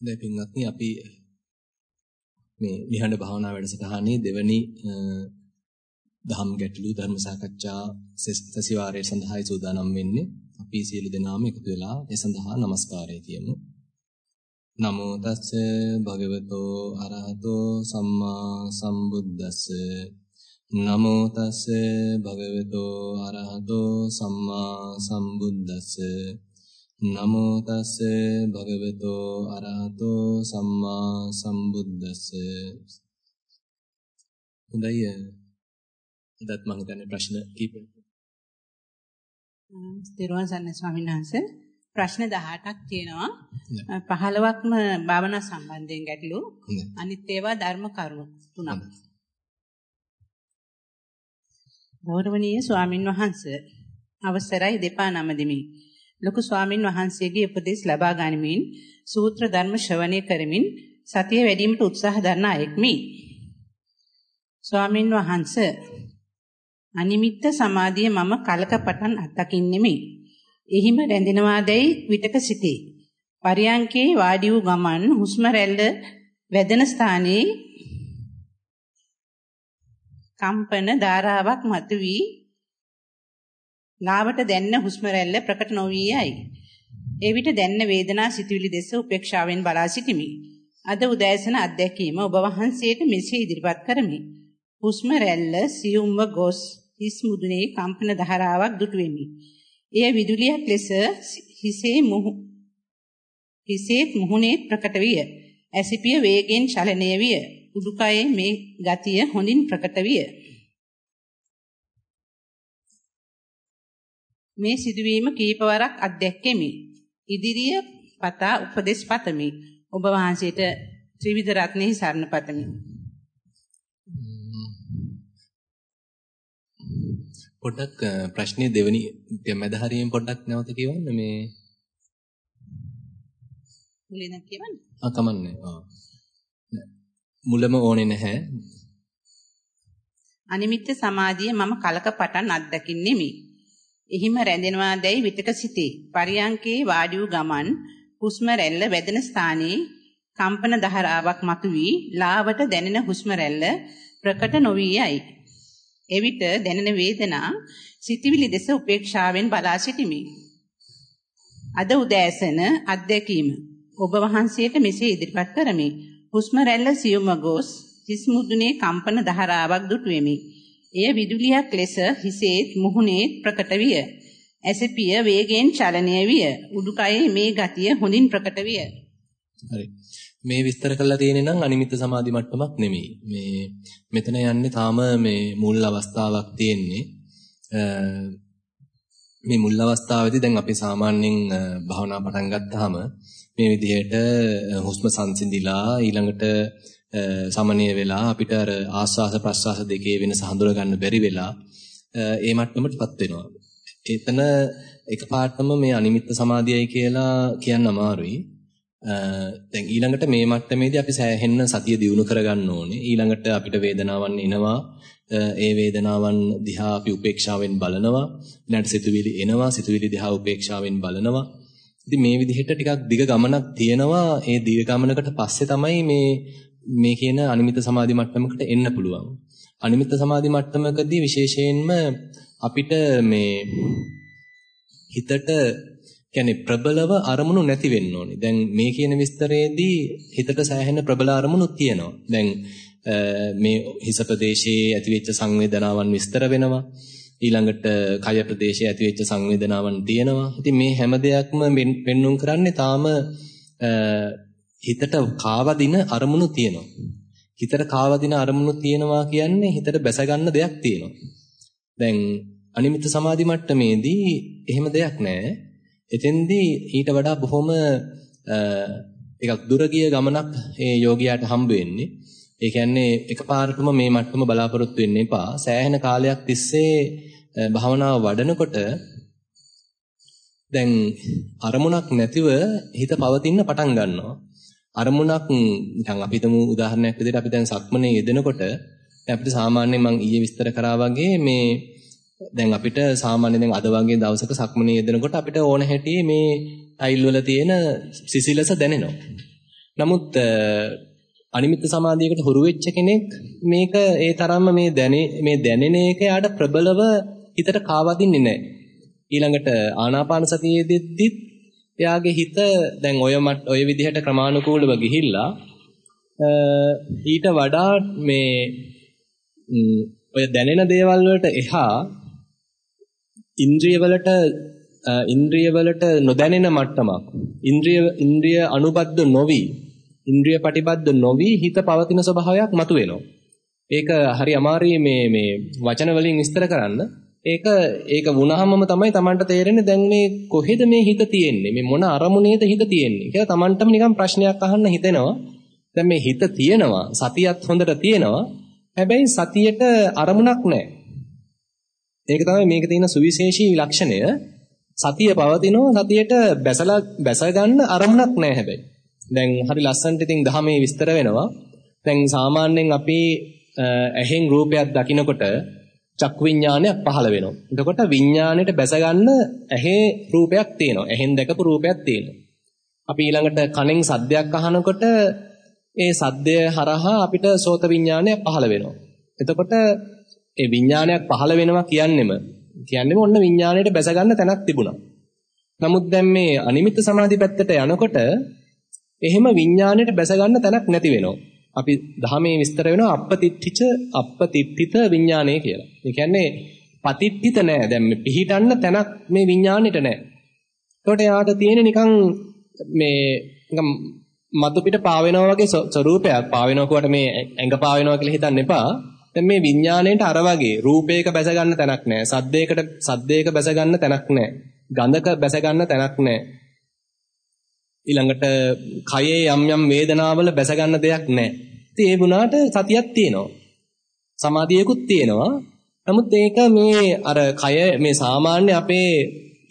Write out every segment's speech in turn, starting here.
දැන් පින්වත්නි අපි මේ විහඬ භාවනා වැඩසටහනේ දෙවැනි දහම් ගැටළු ධර්ම සාකච්ඡා සතිವಾರයේ සඳහායි සූදානම් වෙන්නේ. අපි සියලු දෙනාම එකතු වෙලා ඒ සඳහා নমස්කාරය කියමු. නමෝ තස්ස භගවතෝ අරහතෝ සම්මා සම්බුද්දස්ස නමෝ තස්ස භගවතෝ අරහතෝ සම්මා සම්බුද්දස්ස නමෝ තස්ස භගවතෝ අරහතෝ සම්මා සම්බුද්දස්ස. හොඳයි අදත් මම හිතන්නේ ප්‍රශ්න කීපයක්. ස්තිරවන් සන්න ස්වාමීන් වහන්සේ. ප්‍රශ්න 18ක් තියෙනවා. 15ක්ම භාවනා සම්බන්ධයෙන් ගැටලු. අනිත් ඒවා ධර්ම කරුණු තුනක්. ගෞරවනීය ස්වාමින් වහන්සේ අවසරයි දෙපා නම දෙමි ලොකු ස්වාමින් වහන්සේගේ උපදෙස් ලබා ගනිමින් සූත්‍ර ධර්ම ශ්‍රවණය කරමින් සතිය වැඩිමිට උත්සාහ දරන අයෙක්මි. ස්වාමින් වහන්සේ අනිමිත්ත සමාධිය මම කලක පටන් අත්දකින්නෙමි. එහිම රැඳෙනවාදැයි විතක සිටේ. පරියංකේ වාඩි වූ ගමන් හුස්ම රැල්ල වැදෙන ස්ථානයේ කම්පන ධාරාවක් මතුවී ලාවට දැන්න හුස්ම රැල්ල ප්‍රකට නොවී යයි. එවිට දැන්න වේදනා සිතුවිලි දෙස උපේක්ෂාවෙන් බලා සිටිමි. අද උදෑසන අත්දැකීම ඔබ වහන්සේට මෙසේ ඉදිරිපත් කරමි. හුස්ම රැල්ල සියුම්ව ගොස් හිස් මුදුනේ කම්පන ධාරාවක් දුටු වෙමි. එය විදුලියක් ලෙස හිසේ මුහු හිසේ මුහුණේ ප්‍රකට විය. ඇසිපිය වේගෙන් චලනය විය. උඩුකයේ මේ ගතිය හොඳින් ප්‍රකට විය. මේ සිදුවීම කීපවරක් අත්දැක්කෙමි. ඉදිරිය පතා උපදේශ පතමි. ඔබ වහන්සේට ත්‍රිවිධ රත්නෙහි සරණ පතමි. පොඩ්ඩක් ප්‍රශ්නේ දෙවෙනි මැද හරියෙන් පොඩ්ඩක් නැවත කියවන්න මේ මුලින්ම කියවන්න. ආ කමන්නේ. ආ. මුලම ඕනේ නැහැ. අනිමිත්‍ය සමාධිය මම කලක පටන් අත්දකින්නෙමි. එහිම රැඳෙනවා දැයි විතක සිටේ. පරියංකේ වාඩි වූ ගමන් හුස්ම රැල්ල වැදෙන ස්ථානයේ කම්පන ධාරාවක් මතුවී ලාවට දැනෙන හුස්ම රැල්ල ප්‍රකට නොවී යයි. එවිට දැනෙන වේදනා සිතිවිලි දෙස උපේක්ෂාවෙන් බලා සිටිමි. අද උදෑසන අත්දැකීම ඔබ වහන්සේට මෙසේ ඉදිරිපත් කරමි. හුස්ම රැල්ල සියුම්ව ගොස් හිස් මුදුනේ කම්පන ධාරාවක් දුටු වෙමි. එය විදුලියක් ලෙස හිසේත් මුහුණේත් ප්‍රකට විය. ඇසපිය වේගයෙන් චලනය විය. උඩුකයේ මේ ගතිය හොඳින් ප්‍රකට විය. හරි. මේ විස්තර කරලා තියෙන්නේ නම් අනිමිත්ත සමාධි මට්ටමක් නෙමෙයි. මේ මෙතන යන්නේ තාම මේ මුල් අවස්ථාවක් තියෙන්නේ. මේ මුල් අවස්ථාවේදී දැන් අපි සාමාන්‍යයෙන් භාවනා පටන් ගත්තාම මේ විදිහට හුස්ම සංසිඳිලා ඊළඟට සමනය වෙලා අපිට අර ආස්වාස ප්‍රස්වාස දෙකේ වෙනස හඳුනා ගන්න බැරි වෙලා ඒ මට්ටමටපත් වෙනවා. එතන එකපාරටම මේ අනිමිත්ත සමාධියයි කියලා කියන්න අමාරුයි. දැන් ඊළඟට මේ මට්ටමේදී අපි සෑහෙන්න සතිය දියුණු කරගන්න ඕනේ. ඊළඟට අපිට වේදනාවන් එනවා. ඒ වේදනාවන් දිහා අපි උපේක්ෂාවෙන් බලනවා. ඊළඟට සිතුවිලි එනවා. සිතුවිලි දිහා උපේක්ෂාවෙන් බලනවා. ඉතින් මේ විදිහට ටිකක් දිග ගමනක් තියෙනවා. ඒ දිග ගමනකට පස්සේ තමයි මේ මේ කියන අනිමිත සමාධි මට්ටමකට එන්න පුළුවන්. අනිමිත සමාධි මට්ටමකදී විශේෂයෙන්ම අපිට මේ හිතට කියන්නේ ප්‍රබලව අරමුණු නැති වෙන්න ඕනේ. දැන් මේ කියන විස්තරයේදී හිතට සෑහෙන ප්‍රබල අරමුණු තියෙනවා. දැන් මේ හිස ප්‍රදේශයේ ඇතිවෙච්ච සංවේදනාවන් විස්තර වෙනවා. ඊළඟට කය ප්‍රදේශයේ ඇතිවෙච්ච සංවේදනාවන් තියෙනවා. ඉතින් මේ හැම දෙයක්ම පෙන්눔 කරන්නේ තාම හිතට කාවදින අරමුණු තියෙනවා. හිතට කාවදින අරමුණු තියෙනවා කියන්නේ හිතට බැස ගන්න දෙයක් තියෙනවා. දැන් අනිමිත් සමාධි මට්ටමේදී එහෙම දෙයක් නැහැ. එතෙන්දී ඊට වඩා බොහොම එකක් දුර ගිය ගමනක් ඒ යෝගියාට හම්බ වෙන්නේ. ඒ කියන්නේ එකපාරටම මේ මට්ටම බලාපොරොත්තු වෙන්න එපා. සෑහෙන කාලයක් තිස්සේ භාවනාව වඩනකොට දැන් අරමුණක් නැතිව හිත පවතින්න පටන් ගන්නවා. අරමුණක් නිකන් අපි හිතමු උදාහරණයක් විදිහට අපි දැන් සක්මනේ යෙදෙනකොට දැන් අපිට සාමාන්‍යයෙන් මම ඊයේ විස්තර කරා වගේ මේ දැන් අපිට සාමාන්‍යයෙන් දැන් අද වගේ දවසක සක්මනේ යෙදෙනකොට අපිට ඕන හැටියේ මේ ටයිල් වල තියෙන සිසිලස දැනෙනවා. නමුත් අනිමිත්ත සමාධියකට හුරු වෙච්ච කෙනෙක් මේක ඒ තරම්ම මේ දැනේ මේ දැනෙන එක යාට ප්‍රබලව හිතට කාවදින්නේ නැහැ. ඊළඟට ආනාපාන සතියේදීත් එයාගේ හිත දැන් ඔය ඔය විදිහට ක්‍රමානුකූලව ගිහිල්ලා ඊට වඩා මේ ඔය දැනෙන දේවල් වලට එහා ඉන්ද්‍රිය වලට ඉන්ද්‍රිය වලට නොදැනෙන මට්ටමක් ඉන්ද්‍රිය ඉන්ද්‍රිය අනුබද්ධ නොවි ඉන්ද්‍රිය ප්‍රතිබද්ධ නොවි හිත පවතින ස්වභාවයක් මතුවෙනවා. ඒක හරි අමාරුයි මේ මේ වචන වලින් විස්තර කරන්න. ඒක ඒක වුණාමම තමයි Tamanට තේරෙන්නේ දැන් මේ කොහෙද මේ හිත තියෙන්නේ මේ මොන අරමුණේද හිත තියෙන්නේ කියලා Tamanටම නිකන් ප්‍රශ්නයක් අහන්න හිතෙනවා. දැන් මේ හිත තියෙනවා සතියත් හොඳට තියෙනවා. හැබැයි සතියට අරමුණක් නැහැ. ඒක තමයි මේක තියෙන සුවිශේෂී ලක්ෂණය. සතිය පවතිනවා සතියට බැසලා බැස ගන්න අරමුණක් නැහැ හැබැයි. දැන් හරි ලස්සනට ඉතින් දහමේ විස්තර වෙනවා. දැන් සාමාන්‍යයෙන් අපි ඇහෙන් රූපයක් දකිනකොට චක්කු විඥානයක් පහළ වෙනවා. එතකොට විඥාණයට බැස ගන්න ඇහි රූපයක් තියෙනවා. ඇහෙන් දැකපු රූපයක් තියෙනවා. අපි ඊළඟට කනෙන් සද්දයක් අහනකොට ඒ සද්දය හරහා අපිට සෝත විඥානය පහළ වෙනවා. එතකොට ඒ විඥානයක් පහළ වෙනවා කියන්නෙම කියන්නෙම ඔන්න විඥාණයට බැස ගන්න තැනක් තිබුණා. නමුත් දැන් මේ අනිමිත්ත සමාධි පැත්තට යනකොට එහෙම විඥාණයට බැස ගන්න තැනක් නැති වෙනවා. අපි ධහමේ විස්තර වෙනවා අපපතිත්‍තිච අපපතිත්‍තිත විඥානය කියලා. ඒ කියන්නේ පතිත්‍තිත නෑ. දැන් මේ පිහිටන්න තැනක් මේ විඥාණයට නෑ. ඒකට යාට තියෙන නිකන් මේ නිකන් මතු පිට පාවෙනවා වගේ ස්වරූපයක් පාවෙනවා කොට මේ ඇඟ පාවෙනවා කියලා හිතන්න එපා. දැන් මේ විඥාණයට අර වගේ රූපයක බැස ගන්න තැනක් නැහැ. සද්දයකට සද්දයක බැස ගන්න තැනක් නැහැ. ගඳක බැස ගන්න තැනක් නැහැ. ඊළඟට කයේ යම් යම් වේදනාවල බැස ගන්න දෙයක් නැහැ. ඉතින් ඒ වුණාට සතියක් තියෙනවා. සමාධියකුත් තියෙනවා. නමුත් ඒක මේ අර කය මේ සාමාන්‍ය අපේ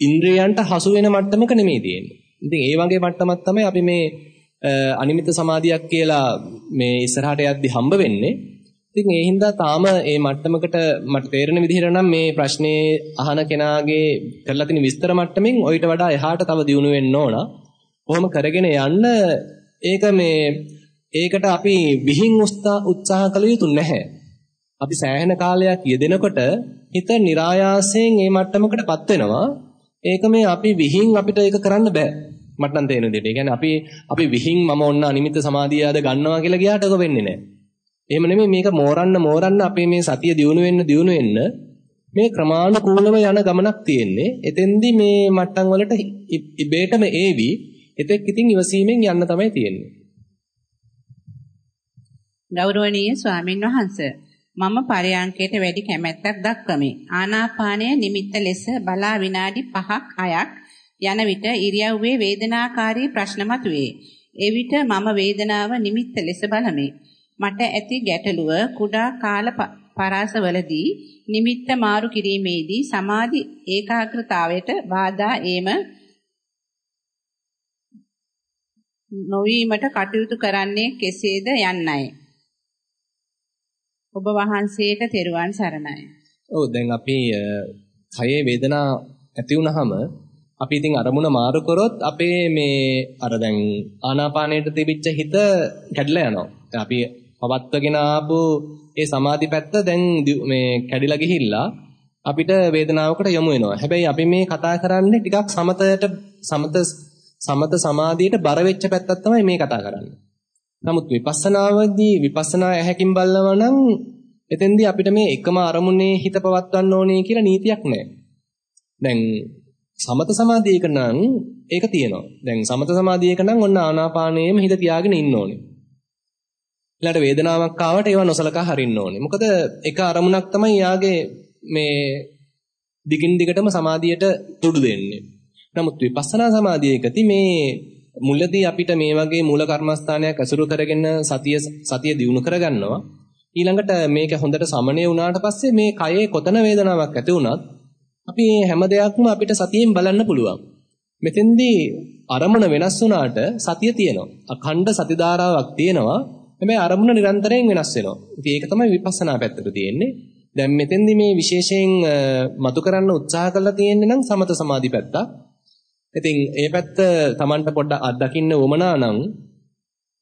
ඉන්ද්‍රයන්ට හසු වෙන මට්ටමක නෙමෙයි තියෙන්නේ. ඉතින් ඒ වගේ මට්ටමක් තමයි අපි මේ අනිමිත සමාධියක් කියලා මේ ඉස්සරහට යද්දි හම්බ වෙන්නේ. ඉතින් ඒ හින්දා තාම මේ මට්ටමකට මට තේරෙන විදිහට නම් මේ ප්‍රශ්නේ අහන කෙනාගේ කරලා තියෙන විස්තර මට්ටමින් ඔయిత වඩා එහාට තව දියුණු වෙන්න ඕන. කොහොම කරගෙන යන්න ඒක මේ ඒකට අපි විහිං උත්සාහ කළ යුතු නැහැ. අපි සෑහෙන කාලයක් යෙදෙනකොට හිත નિરાයාසයෙන් මේ මට්ටමකටපත් වෙනවා. ඒක මේ අපි විහිං අපිට ඒක කරන්න බෑ. මට නම් තේරෙන විදිහට. ඒ කියන්නේ අපි අපි විහිං මම ඔන්න අනිමිත් සමාධිය ආද ගන්නවා කියලා ගියාට ඒක වෙන්නේ නැහැ. එහෙම නෙමෙයි මේක මෝරන්න මෝරන්න අපේ මේ සතිය දියුණු වෙන්න දියුණු වෙන්න මේ ක්‍රමානුකූලව යන ගමනක් තියෙන්නේ. එතෙන්දී මේ මට්ටම් වලට ඉබේටම ඒවි. එතෙක් ඉතින් ඉවසීමෙන් යන්න තමයි තියෙන්නේ. ගෞරවනීය ස්වාමින් වහන්සේ මම පරයන්කයට වැඩි කැමැත්තක් දක්වමි. ආනාපානය නිමිත්ත ලෙස බලා විනාඩි 5ක් 6ක් යන විට ඉරියව්වේ වේදනාකාරී ප්‍රශ්න මතුවේ. එවිට මම වේදනාව නිමිත්ත ලෙස බලමි. මට ඇති ගැටලුව කුඩා කාල පරාසවලදී නිමිත්ත මාරු කිරීමේදී සමාධි ඒකාග්‍රතාවයට බාධා ඒම නොවීමට කටයුතු කරන්නේ කෙසේද යන්නයි. ඔබ වහන්සේට තෙරුවන් සරණයි. ඔව් දැන් අපි කයේ වේදනා ඇති වුනහම අපි ඉතින් අරමුණ මාරු කරොත් අපේ මේ අර දැන් ආනාපානයට තිබිච්ච හිත කැඩලා යනවා. අපි පවත්වගෙන ආපු ඒ සමාධි පැත්ත දැන් මේ කැඩිලා ගිහිල්ලා අපිට වේදනාවකට යොමු වෙනවා. හැබැයි අපි මේ කතා කරන්නේ ටිකක් සමතයට සමත සමත සමාධියට බර වෙච්ච පැත්තක් තමයි මේ කතා කරන්නේ. නමුත් විපස්සනාවේදී විපස්සනා ඇහැකින් බලනවා නම් එතෙන්දී අපිට මේ එකම අරමුණේ හිත පවත්වන්න ඕනේ කියලා නීතියක් නැහැ. දැන් සමත සමාධියක නම් ඒක තියෙනවා. දැන් සමත සමාධියක නම් ඔන්න ආනාපානයේම හිත තියාගෙන ඉන්න ඕනේ. ඊළඟට වේදනාවක් ආවට ඒවා නොසලකා හරින්න ඕනේ. මොකද එක අරමුණක් තමයි යාගේ මේ දිගින් දිගටම සමාධියට තුඩු දෙන්නේ. නමුත් විපස්සනා සමාධියකදී මේ මුලදී අපිට මේ වගේ මූල කර්මස්ථානයක් අසුරු කරගෙන සතිය සතිය දිනු කරගන්නවා. ඊළඟට මේක හොඳට සමනය වුණාට පස්සේ මේ කයේ කොතන වේදනාවක් ඇති වුණත් අපි හැම දෙයක්ම අපිට සතියෙන් බලන්න පුළුවන්. මෙතෙන්දී අරමුණ වෙනස් වුණාට සතිය තියෙනවා. අඛණ්ඩ සති ධාරාවක් තියෙනවා. හැබැයි අරමුණ නිරන්තරයෙන් වෙනස් වෙනවා. ඉතින් ඒක තමයි විපස්සනා පැත්තට තියෙන්නේ. දැන් මෙතෙන්දි මේ විශේෂයෙන් මතු කරන්න උත්සාහ කරලා තියෙන්නේ නම් සමත සමාධි පැත්ත. ඉතින් ඒ පැත්ත Tamanට පොඩ්ඩක් අත්දකින්න උවමනා නම්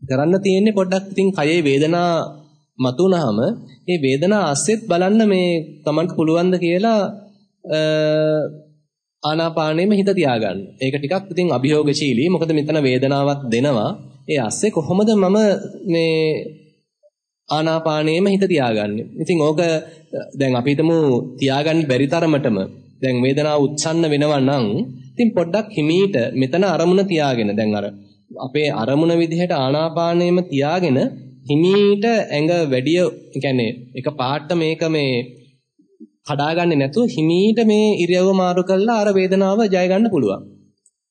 කරන්න තියෙන්නේ පොඩ්ඩක් ඉතින් කයේ වේදනා මතුනහම මේ වේදනා අස්සෙත් බලන්න මේ තමන්ට පුළුවන් ද කියලා ආනාපානෙම හිත තියාගන්න. ඒක ටිකක් ඉතින් අභියෝගශීලී. මොකද මෙතන වේදනාවක් දෙනවා. ඒ අස්සේ කොහොමද මම මේ ආනාපානෙම හිත තියාගන්නේ. ඉතින් ඕක දැන් අපි හිතමු තියාගන්න බැරි තරමටම දැන් වේදනාව උත්සන්න වෙනවා නම් ඉතින් පොඩ්ඩක් හිමීට මෙතන අරමුණ තියාගෙන දැන් අර අපේ අරමුණ විදිහට ආනාපානෙම තියාගෙන හිමීට ඇඟ වැඩිය කියන්නේ එක පාට මේක මේ කඩාගන්නේ නැතුව හිමීට මේ ඉරියව්ව මාරු කරලා අර වේදනාව ජය ගන්න පුළුවන්.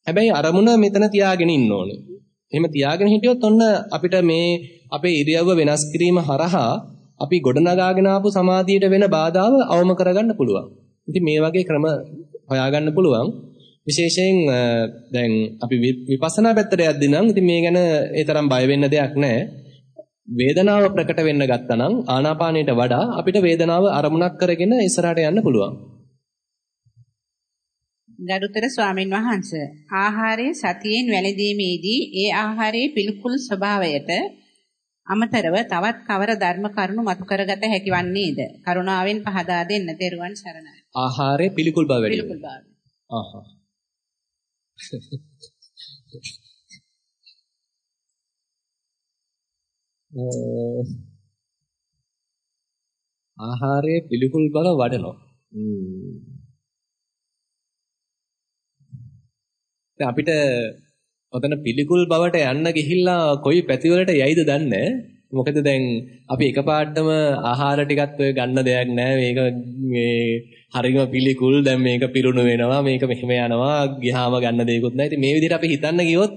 හැබැයි අරමුණ මෙතන තියාගෙන ඉන්න ඕනේ. එහෙම තියාගෙන හිටියොත් ඔන්න අපිට මේ අපේ ඉරියව්ව වෙනස් කිරීම හරහා අපි ගොඩනගාගෙන ආපු සමාධියට වෙන බාධාව අවම කරගන්න පුළුවන්. ඉතින් මේ වගේ ක්‍රම හොයාගන්න පුළුවන්. විශේෂයෙන් දැන් අපි විපස්සනා පැත්තට යද්දී නම් ඉතින් මේ ගැන ඒ තරම් බය වෙන්න දෙයක් නැහැ. වේදනාව ප්‍රකට වෙන්න ගත්තා නම් ආනාපානයට වඩා අපිට වේදනාව අරමුණක් කරගෙන ඉස්සරහට යන්න පුළුවන්. ගරුතර ස්වාමින් වහන්සේ ආහාරයේ සතියෙන් වැළඳීමේදී ඒ ආහාරයේ පිළිකුල් ස්වභාවයට අමතරව තවත් කවර ධර්ම කරුණු මතු කරගත හැකි වන්නේද? කරුණාවෙන් පහදා දෙන්න. තෙරුවන් සරණයි. ආහාරයේ පිළිකුල් බව වැඩි. පිළිකුල් බව. ආහා. ආහාරයේ පිළිකුල් බව වඩනවා. දැන් අපිට ඔතන පිළිකුල් බවට යන්න ගිහිල්ලා කොයි පැතිවලට යයිද දන්නේ? මොකද දැන් අපි එකපාරටම ආහාර ටිකත් ඔය ගන්න දෙයක් නැහැ මේක මේ හරිම පිළිකුල් දැන් මේක පිරුණු වෙනවා මේක මෙහෙම යනවා ගියාම ගන්න දෙයක්වත් නැහැ ඉතින් මේ විදිහට අපි හිතන්න ගියොත්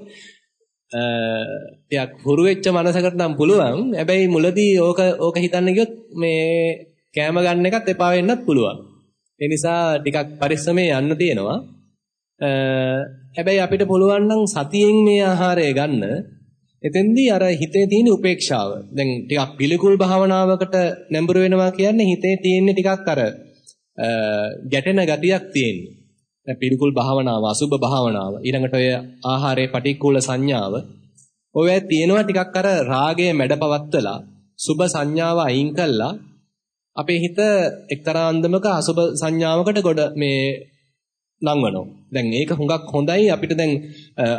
ටිකක් හුරු වෙච්ච මනසකට නම් පුළුවන්. හැබැයි මුලදී ඕක ඕක හිතන්න ගියොත් මේ කෑම ගන්න එකත් එපා වෙන්නත් පුළුවන්. ඒ නිසා ටිකක් පරිස්සමෙන් යන්න තියෙනවා. හැබැයි අපිට පුළුවන් නම් සතියෙන් මේ ආහාරය ගන්න. එතෙන්දී අර හිතේ තියෙන උපේක්ෂාව. දැන් ටිකක් පිළිකුල් භාවනාවකට නැඹුරු වෙනවා කියන්නේ හිතේ තියෙන ටිකක් අර ගැටෙන ගතියක් තියෙන්නේ. පිළිකුල් භාවනාව, අසුබ භාවනාව, ඊළඟට ඔය ආහාරයේ පටික්කුල සංඥාව. ඔය තියෙනවා ටිකක් අර රාගයේ මැඩපවත්තලා සුබ සංඥාව අයින් කළා අපේ හිත එක්තරා අන්දමක අසුබ සංඥාවකට ගොඩ මේ නංවනවා. දැන් ඒක හුඟක් හොඳයි අපිට දැන්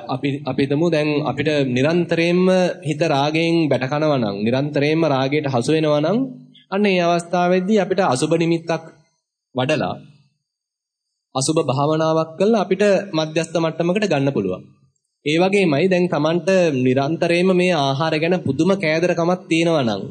අපි අපි හිතමු දැන් අපිට නිරන්තරයෙන්ම හිත රාගයෙන් බැට කනවා නම් නිරන්තරයෙන්ම රාගයට හසු වෙනවා නම් අන්න ඒ අවස්ථාවේදී අපිට අසුබ නිමිත්තක් වඩලා අසුබ භාවනාවක් කළා අපිට මධ්‍යස්ථ මට්ටමකට ගන්න පුළුවන්. ඒ වගේමයි දැන් Tamanට නිරන්තරයෙන්ම මේ ආහාර ගැන පුදුම කෑදරකමක් තියෙනවා නම්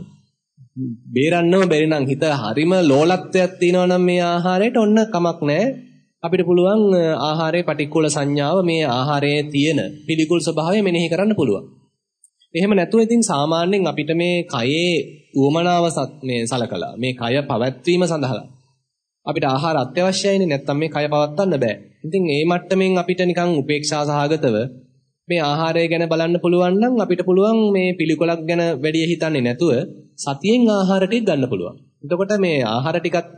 බේරන්නම බැරි නම් හිත හරිම ලෝලත්වයක් තියෙනවා නම් මේ ආහාරයට ඔන්න කමක් නැහැ. අපිට පුළුවන් ආහාරයේ පටික්කුල සංඥාව මේ ආහාරයේ තියෙන පිළිකුල් ස්වභාවය මෙනෙහි කරන්න පුළුවන්. එහෙම නැතුව ඉතින් සාමාන්‍යයෙන් අපිට මේ කයේ උවමනාව මේ සලකලා මේ කය පවත්වීම සඳහා අපිට ආහාර අත්‍යවශ්‍යයිනේ නැත්තම් මේ කය පවත්වන්න බෑ. ඉතින් ඒ මට්ටමින් අපිට නිකන් උපේක්ෂා සහගතව මේ ආහාරය ගැන බලන්න පුළුවන් නම් අපිට පුළුවන් මේ පිළිකොලක් ගැන වැඩි හිතන්නේ නැතුව සතියෙන් ආහාර ටික ගන්න පුළුවන්. එතකොට මේ ආහාර ටිකත්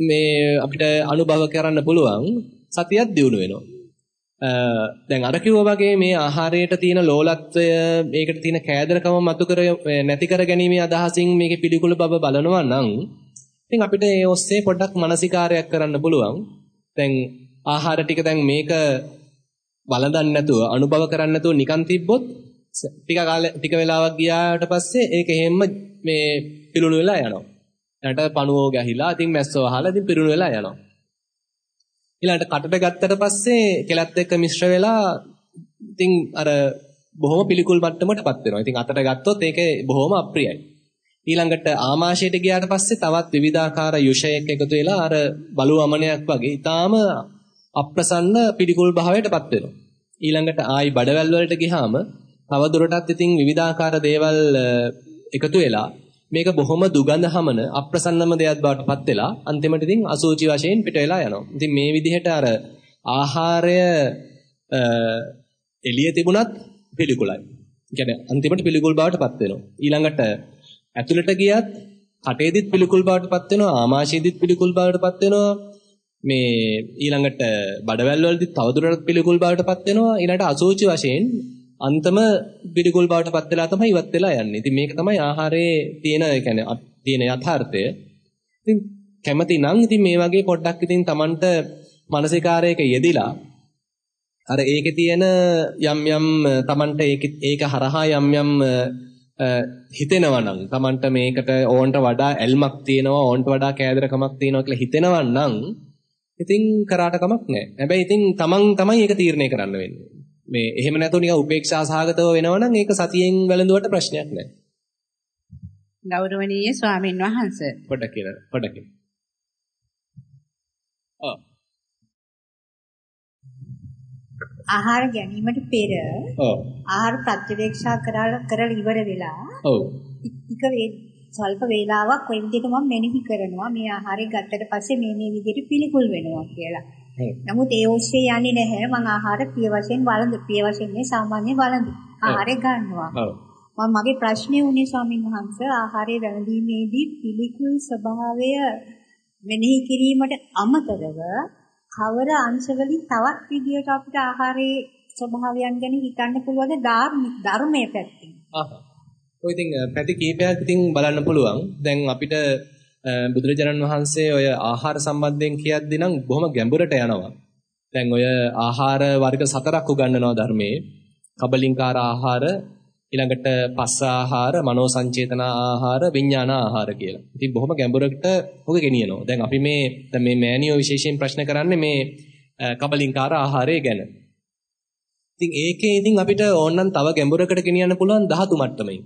මේ අපිට අනුභව කරන්න පුළුවන් සතියක් දියුණු වෙනවා. දැන් අර කිව්වා වගේ මේ ආහාරයට තියෙන ලෝලත්වය මේකට තියෙන කෑදරකම මතු කර නැති කර ගැනීමේ අදහසින් මේකේ පිළිකුල බව බලනවා නම් ඉතින් අපිට ඒ ඔස්සේ පොඩ්ඩක් මානසිකාරයක් කරන්න පුළුවන්. දැන් ආහාර ටික දැන් මේක බලදන්නේ නැතුව අනුභව කරන්නේ නැතුව නිකන් තිබ්බොත් ටික කාලේ ටික වෙලාවක් ගියාට පස්සේ ඒක හැමම මේ පිරුණු වෙලා යනවා. ඊළඟට පණුවෝ ගැහිලා ඉතින් මැස්සෝ අහලා ඉතින් පිරුණු වෙලා යනවා. ඊළඟට කටට ගත්තට පස්සේ කෙලත් එක්ක මිශ්‍ර වෙලා ඉතින් අර බොහොම පිළිකුල් මට්ටමකටපත් වෙනවා. ඉතින් අතට ගත්තොත් ඒක බොහොම අප්‍රියයි. ඊළඟට ආමාශයට ගියාට පස්සේ තවත් විවිධාකාර යුෂයක එකතු වෙලා අර බලු අමනයක් වගේ ඊටාම අප්‍රසන්න පිළිකුල් භාවයටපත් වෙනවා. ඊළඟට ආයි බඩවැල් වලට ගියාම තව දුරටත් ඉතින් විවිධාකාර දේවල් එකතු වෙලා මේක බොහොම දුගඳ හමන අප්‍රසන්නම දෙයක් බවට පත් වෙලා අන්තිමට ඉතින් අසුචි වශයෙන් පිට වෙලා යනවා. ඉතින් මේ විදිහට අර ආහාරය එළිය තිබුණත් පිළිකුලයි. කියන්නේ අන්තිමට පිළිකුල් බවට පත් වෙනවා. ඊළඟට ඇතුළට ගියත් කටේදිත් පිළිකුල් බවටපත් වෙනවා ආමාශයේදිත් පිළිකුල් බවටපත් වෙනවා මේ ඊළඟට බඩවැල් වලදීත් තවදුරටත් පිළිකුල් බවටපත් වෙනවා ඊළඟට අසෝචි වශයෙන් අන්තම පිළිකුල් බවට පත් වෙලා තමයි ඉවත් වෙලා යන්නේ. ඉතින් මේක තමයි ආහාරයේ තියෙන ඒ කියන්නේ තියෙන යථාර්ථය. ඉතින් කැමති නම් ඉතින් මේ වගේ පොඩ්ඩක් ඉතින් Tamanට මානසිකාරයක යෙදිලා අර ඒකේ තියෙන යම් යම් Tamanට ඒක හරහා යම් යම් හිතෙනවා නම් Tamanට මේකට ඕන්ට වඩා ඇල්මක් තියෙනවා ඕන්ට වඩා කෑදරකමක් තියෙනවා කියලා හිතෙනවා නම් ඉතින් කරාට කමක් නැහැ. හැබැයි ඉතින් Taman තමයි ඒක තීරණය කරන්න වෙන්නේ. මේ එහෙම නැතුව නිකන් උපේක්ෂා සහගතව වෙනවා නම් ඒක සතියෙන් වැළඳුවට ප්‍රශ්නයක් නැහැ. ගෞරවනීය ස්වාමින් වහන්සේ පොඩ්ඩක් කියලා පොඩ්ඩක් කියලා. ඔව්. ආහාර ගැනීමට පෙර ඔව්. ආහාර ප්‍රතිවේක්ෂා කරලා කරලා ඉවර වෙලා ඔව්. ටික වේ ස්වල්ප වේලාවක් ওই විදිහට මම මෙනෙහි කරනවා මේ ආහාරය ගත්තට පස්සේ මේ මේ විදිහට පිළිකුල් වෙනවා කියලා. නමුත් ඒ ඔස්සේ යන්නේ නැහැ. මම ආහාර පිය වශයෙන් වළඳ පිය වශයෙන් මේ සාමාන්‍ය වළඳ. ආහාරය ගන්නවා. මම මගේ ප්‍රශ්නේ උනේ ස්වාමීන් වහන්සේ ආහාරය වැළඳීමේදී පිළිකුල් ස්වභාවය මෙනෙහි කිරීමට අමතරව කවර අංශවලින් තවත් විදියට අපිට ආහාරයේ ස්වභාවයන් ගැන හිතන්න පුළුවන්ද ධර්මයේ පැත්තෙන්. ඔය ඉතින් පැති කීපයක් ඉතින් බලන්න පුළුවන්. දැන් අපිට බුදුරජාණන් වහන්සේ ඔය ආහාර සම්බන්ධයෙන් කියද්දී නම් බොහොම ගැඹුරට යනවා. දැන් ඔය ආහාර වර්ග සතරක් උගන්වනවා ධර්මයේ. කබලින්කාර ආහාර, ඊළඟට පස්ස ආහාර, මනෝ සංචේතන ආහාර, විඥාන ආහාර කියලා. ඉතින් බොහොම ගැඹුරකට ඔක ගෙනියනවා. දැන් අපි මේ දැන් මේ මෑනියෝ විශේෂයෙන් ප්‍රශ්න කරන්නේ මේ කබලින්කාර ආහාරය ගැන. ඉතින් ඒකේ ඉතින් අපිට ඕනනම් තව ගැඹුරකට ගෙනියන්න පුළුවන් ධාතු මට්ටමින්.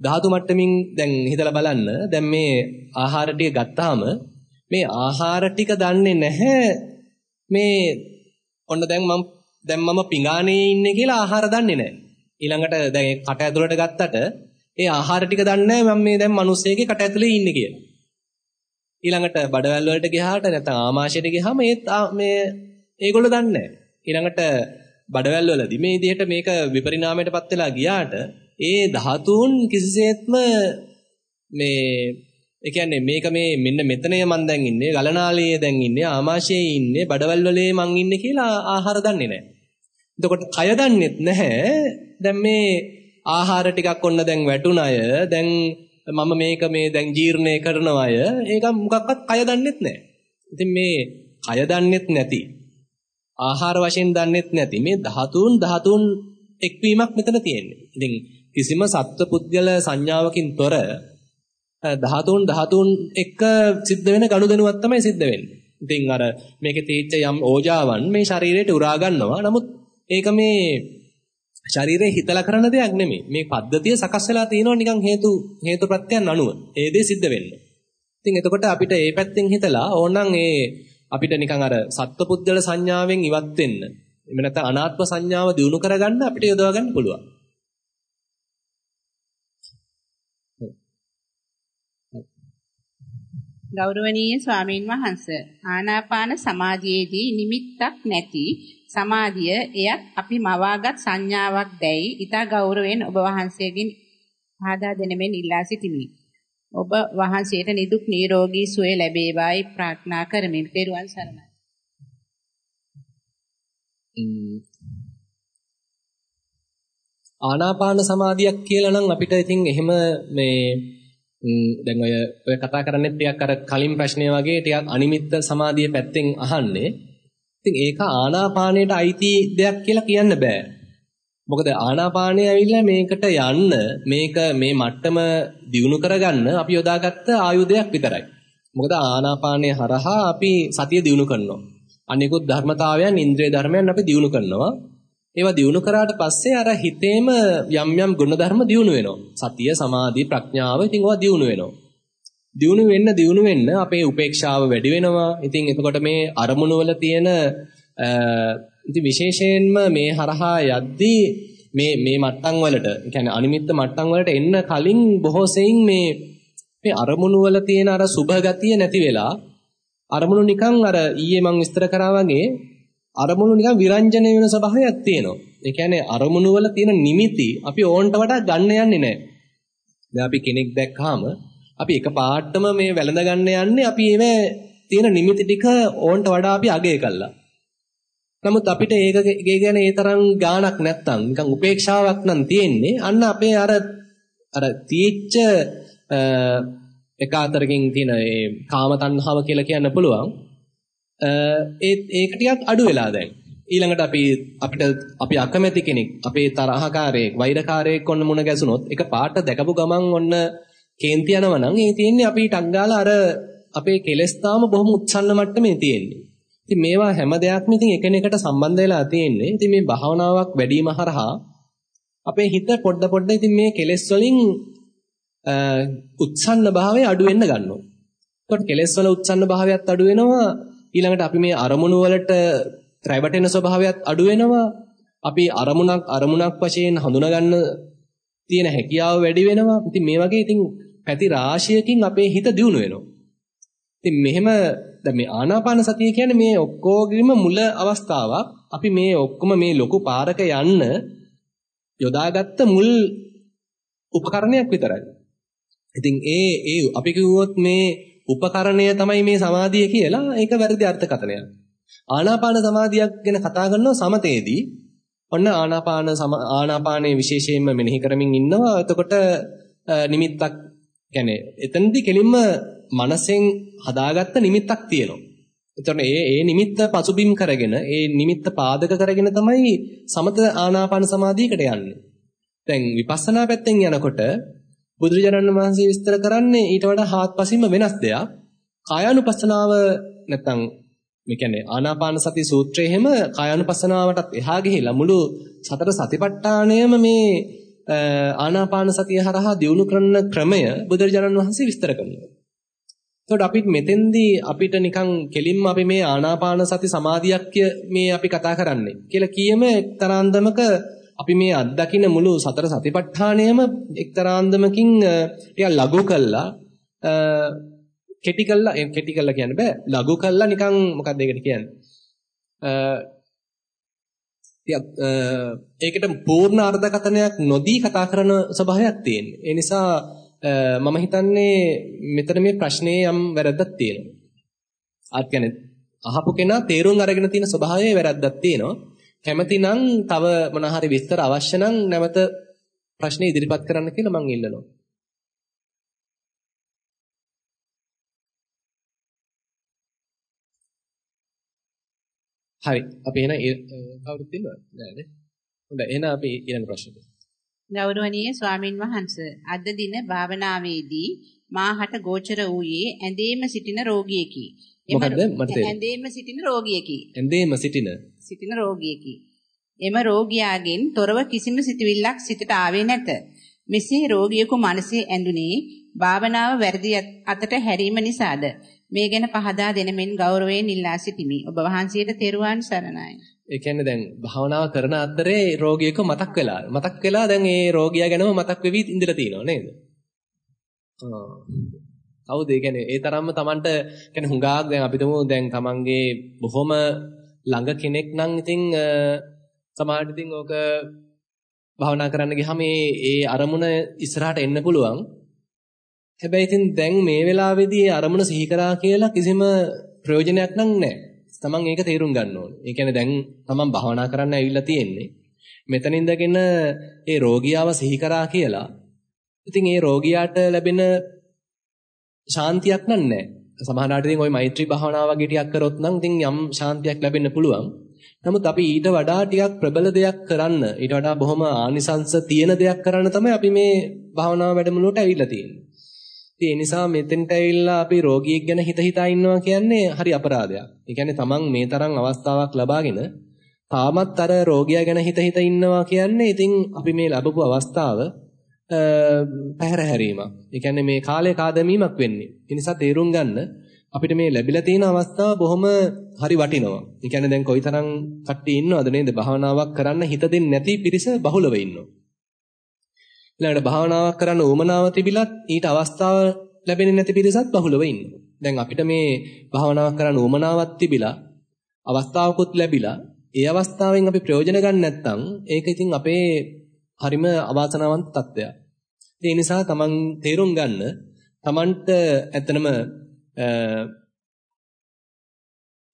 ධාතු මට්ටමින් දැන් හිතලා බලන්න. දැන් මේ ආහාර ටික ගත්තාම මේ ආහාර ටික දන්නේ නැහැ. මේ ඔන්න දැන් මම දැන් මම පිඟානේ ඉන්නේ කියලා ආහාර දන්නේ නැහැ. ඊළඟට දැන් කට ඇතුළට ගත්තට ඒ ආහාර ටික දන්නේ නැහැ මම මේ දැන් මිනිස්සෙගේ කට ඇතුලේ ඉන්නේ කියලා. ඊළඟට බඩවැල් වලට ගියාට නැත්නම් ආමාශයට ගියාම ඒත් මේ ඒගොල්ලෝ දන්නේ නැහැ. ඊළඟට බඩවැල් වලදී මේ විදිහට මේක විපරිණාමයටපත් වෙලා ගියාට ඒ ධාතුන් කිසිසේත්ම මේ ඒ කියන්නේ මේක මේ මෙන්න මෙතනේ මං දැන් ඉන්නේ ගලනාලයේ දැන් ඉන්නේ ආමාශයේ ඉන්නේ බඩවැල් වලේ මං ඉන්නේ කියලා ආහාර දන්නේ නැහැ. එතකොට කය දන්නෙත් නැහැ. දැන් මේ ආහාර ටිකක් ඔන්න දැන් වැටුණ අය දැන් මම මේක මේ දැන් ජීර්ණය කරන අය ඒක මොකක්වත් කය දන්නෙත් නැහැ. ඉතින් මේ කය දන්නෙත් නැති ආහාර වශයෙන් දන්නෙත් නැති මේ ධාතුන් ධාතුන් එක්වීමක් මෙතන තියෙන්නේ. ඉතින් කිසිම සත්පුද්ගල සංඥාවකින් තොර ධාතුන් ධාතුන් එක්ක සිද්ධ වෙන ගනුදෙනුවක් තමයි සිද්ධ වෙන්නේ. ඉතින් අර මේකේ තීච්ච යම් ඕජාවන් මේ ශරීරයට උරා ගන්නවා. නමුත් ඒක මේ ශරීරේ හිතලා කරන දෙයක් නෙමෙයි. මේ පද්ධතිය සකස් වෙලා තියෙනවා නිකන් හේතු හේතු ප්‍රත්‍යයන් අනුව. ඒ දේ සිද්ධ වෙන්නේ. ඉතින් එතකොට අපිට මේ පැත්තෙන් හිතලා ඕනනම් ඒ අපිට නිකන් අර සත්පුද්ගල සංඥාවෙන් ඉවත් වෙන්න. එහෙම නැත්නම් අනාත්ම සංඥාව දිනු කරගන්න අපිට යොදවා ගන්න පුළුවන්. ගෞරවනීය ස්වාමීන් වහන්ස ආනාපාන සමාධියේදී නිමිත්තක් නැති සමාධිය එයත් අපි මවාගත් සංඥාවක් දැයි ඊට ගෞරවයෙන් ඔබ වහන්සේගෙන් ආදා දෙනමෙන් ඉල්ලා සිටිමි. ඔබ වහන්සේට නිදුක් නිරෝගී සුවය ලැබේවායි ප්‍රාර්ථනා කරමි. ත්වන් සරණයි. ආනාපාන සමාධියක් කියලා නම් අපිට ඉතින් එහෙම මේ දැන් ඔය ඔය කතා කරන්නේ ටිකක් අර කලින් ප්‍රශ්නය වගේ ටිකක් අනිමිත්ත සමාධිය පැත්තෙන් අහන්නේ. ඉතින් ඒක ආනාපානයට අයිති දෙයක් කියලා කියන්න බෑ. මොකද ආනාපානය ඇවිල්ලා මේකට යන්න මේක මේ මට්ටම දියුණු කරගන්න අපි යොදාගත්ත ආයුධයක් විතරයි. මොකද ආනාපානය හරහා අපි සතිය දියුණු කරනවා. අනිකුත් ධර්මතාවයන් ඉන්ද්‍රිය ධර්මයන් අපි දියුණු කරනවා. ඒවා දියුණු කරාට පස්සේ අර හිතේම යම් යම් ගුණධර්ම දියුණු වෙනවා. සතිය, සමාධි, ප්‍රඥාව ඉතින් ඒවා දියුණු වෙනවා. දියුණු වෙන්න දියුණු වෙන්න අපේ උපේක්ෂාව වැඩි වෙනවා. ඉතින් එතකොට මේ අරමුණු වල තියෙන ඉතින් විශේෂයෙන්ම මේ හරහා යද්දී මේ මේ මට්ටම් වලට, ඒ කියන්නේ අනිමිත්ත මට්ටම් වලට එන්න කලින් බොහෝ සෙයින් මේ මේ අරමුණු වල තියෙන අර සුභ ගතිය නැති වෙලා අරමුණු නිකන් අර ඊයේ මම විස්තර කරා වගේ අරමුණු නිකන් විරංජන වෙන ස්වභාවයක් තියෙනවා. ඒ කියන්නේ අරමුණු වල තියෙන නිමිති අපි ඕන්ට වඩා ගන්න යන්නේ නැහැ. දැන් අපි කෙනෙක් දැක්කාම අපි එක පාටම මේ වැළඳ ගන්න යන්නේ අපි ඒව තියෙන නිමිති ටික ඕන්ට වඩා අපි අගය කළා. නමුත් අපිට ඒක ගේ ගැන ඒ තරම් ගාණක් නැත්තම් නිකන් උපේක්ෂාවක් නම් තියෙන්නේ අන්න අපේ අර අර තීච්ච එක අතරකින් තියෙන ඒ කාම තණ්හාව කියලා කියන්න පුළුවන් ඒ ඒක ටිකක් අඩු වෙලා දැන් ඊළඟට අපි අපිට අපි අකමැති කෙනෙක් අපේ තරහකාරයෙක් වෛරකාරයෙක් ඔන්න මුණ ගැසුනොත් එක පාට දැකපු ගමන් ඔන්න කේන්ති යනවා නම් ඒ තියෙන්නේ අපි ටක් ගාලා අර අපේ කෙලස් තාම බොහොම උත්සන්න මට්ටමේ තියෙන්නේ. ඉතින් මේවා හැම දෙයක්ම ඉතින් එකිනෙකට සම්බන්ධ වෙලා තියෙන්නේ. ඉතින් මේ භාවනාවක් වැඩිම හරහා අපේ හිත පොඩ පොඩ ඉතින් මේ කෙලස් වලින් උත්සන්න භාවය අඩු වෙන්න ගන්නවා. එතකොට කෙලස් වල උත්සන්න භාවයත් අඩු වෙනවා. ඊළඟට අපි මේ අරමුණු වලට රැවටෙන ස්වභාවයත් අඩු වෙනවා. අපි අරමුණක් අරමුණක් වශයෙන් හඳුනා ගන්න තියෙන හැකියාව වැඩි වෙනවා. ඉතින් මේ වගේ ඉතින් පැති රාශියකින් අපේ හිත දියුණු වෙනවා. ඉතින් මෙහෙම දැන් මේ ආනාපාන සතිය කියන්නේ මේ ඔක්කොගෙම මුල අවස්ථාවක්. අපි මේ ඔක්කොම මේ ලොකු පාරක යන්න යොදාගත්ත මුල් උපකරණයක් විතරයි. ඉතින් ඒ ඒ අපි කිව්වොත් මේ උපකරණය තමයි මේ සමාධිය කියලා ඒක වැරදි අර්ථකථනයක්. ආනාපාන සමාධියක් ගැන කතා කරනවා සමතේදී ඔන්න ආනාපාන ආනාපානයේ විශේෂයෙන්ම මෙනෙහි කරමින් ඉන්නවා. එතකොට නිමිත්තක් කියන්නේ එතනදී කෙලින්ම මනසෙන් හදාගත්ත නිමිත්තක් තියෙනවා. එතකොට ඒ ඒ නිමිත්ත පසුබිම් කරගෙන ඒ නිමිත්ත පාදක කරගෙන තමයි සමත ආනාපාන සමාධියකට යන්නේ. දැන් විපස්සනා පැත්තෙන් යනකොට බුදුරජාණන් වහන්සේ විස්තර කරන්නේ ඊට වඩා හාත්පසින්ම වෙනස් දෙයක්. කායානුපස්සනාව නැත්තම් මේ කියන්නේ ආනාපාන සති සූත්‍රයේ හැම කායානුපස්සනාවටත් එහා ගිහිලා මුළු සතර සතිපට්ඨානයම මේ ආනාපාන සතිය හරහා දියුණු කරන ක්‍රමය බුදුරජාණන් වහන්සේ විස්තර කරනවා. එතකොට අපි මෙතෙන්දී අපිට නිකන් කෙලින්ම අපි මේ ආනාපාන සති සමාධියක් මේ අපි කතා කරන්නේ කියලා කියම එක්තරාන්දමක අපි මේ අත්දකින්න මුළු සතර සතිපට්ඨානයම එක්තරාන්දමකින් ටිකක් ලඝු කළා කෙටි කළා කෙටි කළා කියන්න බෑ ලඝු කළා නිකන් මොකක්ද ඒකට කියන්නේ ඒකට පූර්ණ අර්ථකථනයක් නොදී කතා කරන ස්වභාවයක් තියෙනවා. ඒ නිසා මම හිතන්නේ මෙතන මේ ප්‍රශ්නේ යම් වැරද්දක් තියෙනවා. ආත් කියන්නේ අහපු කෙනා තේරුම් අරගෙන තියෙන ස්වභාවයේ වැරද්දක් තියෙනවා. කැමතිනම් තව මොන හරි විස්තර අවශ්‍ය නම් නැවත ප්‍රශ්නේ ඉදිරිපත් කරන්න කියලා මම ඉල්ලනවා. හරි. අපි එහෙනම් කවුරුත් ඉන්නවද? නෑනේ. හොඳයි. එහෙනම් අපි ඊළඟ ප්‍රශ්නෙට. ගෞරවනීය ස්වාමින් වහන්සේ අද දින භාවනාවේදී මාහට ගෝචර වූයේ ඇඳේම සිටින රෝගියෙකි. මොකද්ද මට ඇඳේම සිටින රෝගියෙකි. ඇඳේම සිටින සිටින රෝගියෙකි. එම රෝගියාගෙන් තොරව කිසිම සිතුවිල්ලක් සිතට ආවේ නැත. මෙසේ රෝගියෙකු මනසේ ඇඳුනේ භාවනාව වැරදි අතට හැරීම නිසාද? මේ ගැන පහදා දෙන මෙන් ගෞරවයෙන් ඉල්ලා සිටිමි. ඔබ වහන්සේට තෙරුවන් සරණයි. ඒ කියන්නේ දැන් භාවනාව කරන අතරේ රෝගියෙක් මතක් වෙලා මතක් වෙලා දැන් ඒ රෝගියා ගැනම මතක් වෙවි ඉඳලා තියෙනවා නේද? ආ. කවුද ඒ කියන්නේ ඒ තරම්ම Tamanට කියන්නේ හුඟාක් දැන් අපි තුමු දැන් Tamanගේ බොහොම ළඟ කෙනෙක් නම් ඉතින් සමහරවිට ඉතින් ඕක භාවනා කරන්න ගියාම ඒ ඒ අරමුණ ඉස්සරහට එන්න පුළුවන්. හැබැයි ඉතින් දැන් මේ වෙලාවේදී අරමුණ සිහි කරා කියලා කිසිම ප්‍රයෝජනයක් නැහැ. තමන් ඒක තේරුම් ගන්න ඕනේ. ඒ කියන්නේ දැන් තමන් භාවනා කරන්න ඇවිල්ලා තියෙන්නේ. මෙතන ඉඳගෙන ඒ රෝගියාව සිහි කරා කියලා. ඉතින් ඒ රෝගියාට ලැබෙන ශාන්තියක් නැහැ. සමහරවිට ඉතින් ওই මෛත්‍රී භාවනාව වගේ ටිකක් කරොත් නම් ඉතින් යම් ශාන්තියක් ලැබෙන්න පුළුවන්. නමුත් අපි ඊට වඩා ටිකක් ප්‍රබල දෙයක් කරන්න, ඊට වඩා බොහොම ආනිසංස තියෙන දෙයක් කරන්න තමයි අපි මේ භාවනාව වැඩමුළුවට ඇවිල්ලා තියෙන්නේ. ඉතින් ඒ නිසා මෙතෙන්ට ඇවිල්ලා අපි රෝගියෙක් ගැන හිත හිතා ඉන්නවා කියන්නේ හරි අපරාධයක්. ඒ කියන්නේ තමන් මේ තරම් අවස්ථාවක් ලබාගෙන තාමත් අර රෝගියා ගැන හිත හිත ඉන්නවා කියන්නේ ඉතින් අපි මේ ලැබපු අවස්ථාව පැහැර හැරීමක්. ඒ කියන්නේ මේ කාලය කාදමීමක් වෙන්නේ. ඒ නිසා තේරුම් ගන්න අපිට මේ ලැබිලා තියෙන අවස්ථාව බොහොම හරි වටිනවා. ඒ කියන්නේ දැන් කොයිතරම් කට්ටිය ඉන්නවද නේද? භාවනාවක් කරන්න හිත දෙන්නේ නැති පිරිස බහුලව ඉන්නවා. ඊළඟට භාවනාවක් කරන්න උවමනාව තිබිලත් ඊට අවස්ථාව ලැබෙන්නේ නැති පිරිසත් බහුලව ඉන්නවා. දැන් අපිට මේ භාවනාවක් කරන්න උවමනාවක් තිබිලා අවස්ථාවකුත් ලැබිලා ඒ අවස්ථාවෙන් අපි ප්‍රයෝජන ගන්න නැත්නම් ඒක ඉතින් අපේ හරිම අවාසනාවන්ත තත්ත්වයක්. ඒ නිසා තමන් තේරුම් ගන්න තමන්ට ඇත්තනම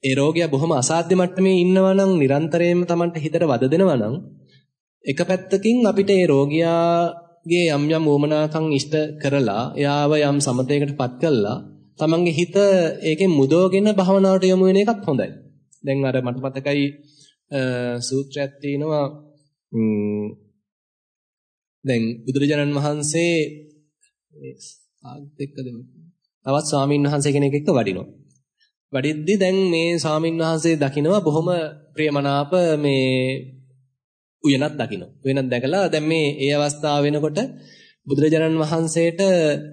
ඒ රෝගියා බොහොම අසාධ්‍ය මට්ටමේ ඉන්නවා නම් නිරන්තරයෙන්ම Tamanට හිතට වද දෙනවා නම් එක පැත්තකින් අපිට ඒ රෝගියාගේ යම් යම් වමනාකම් ඉෂ්ට කරලා එයාව යම් සමතයකටපත් කළා Tamanගේ හිත ඒකෙන් මුදවගෙන භවනාවට යොමු වෙන එකත් හොඳයි. දැන් අර මට මතකයි සූත්‍රයක් තියෙනවා දැන් බුදුරජාණන් වහන්සේ එක්කද තවත් ස්වාමීන් වහන්සේ කෙනෙක් එක්ක වඩිනවා. වඩිද්දි දැන් මේ ස්වාමීන් වහන්සේ දකිනවා බොහොම ප්‍රියමනාප මේ උයනක් දකිනවා. උයනක් දැකලා දැන් මේ ඒ අවස්ථාව වෙනකොට බුදුරජාණන් වහන්සේට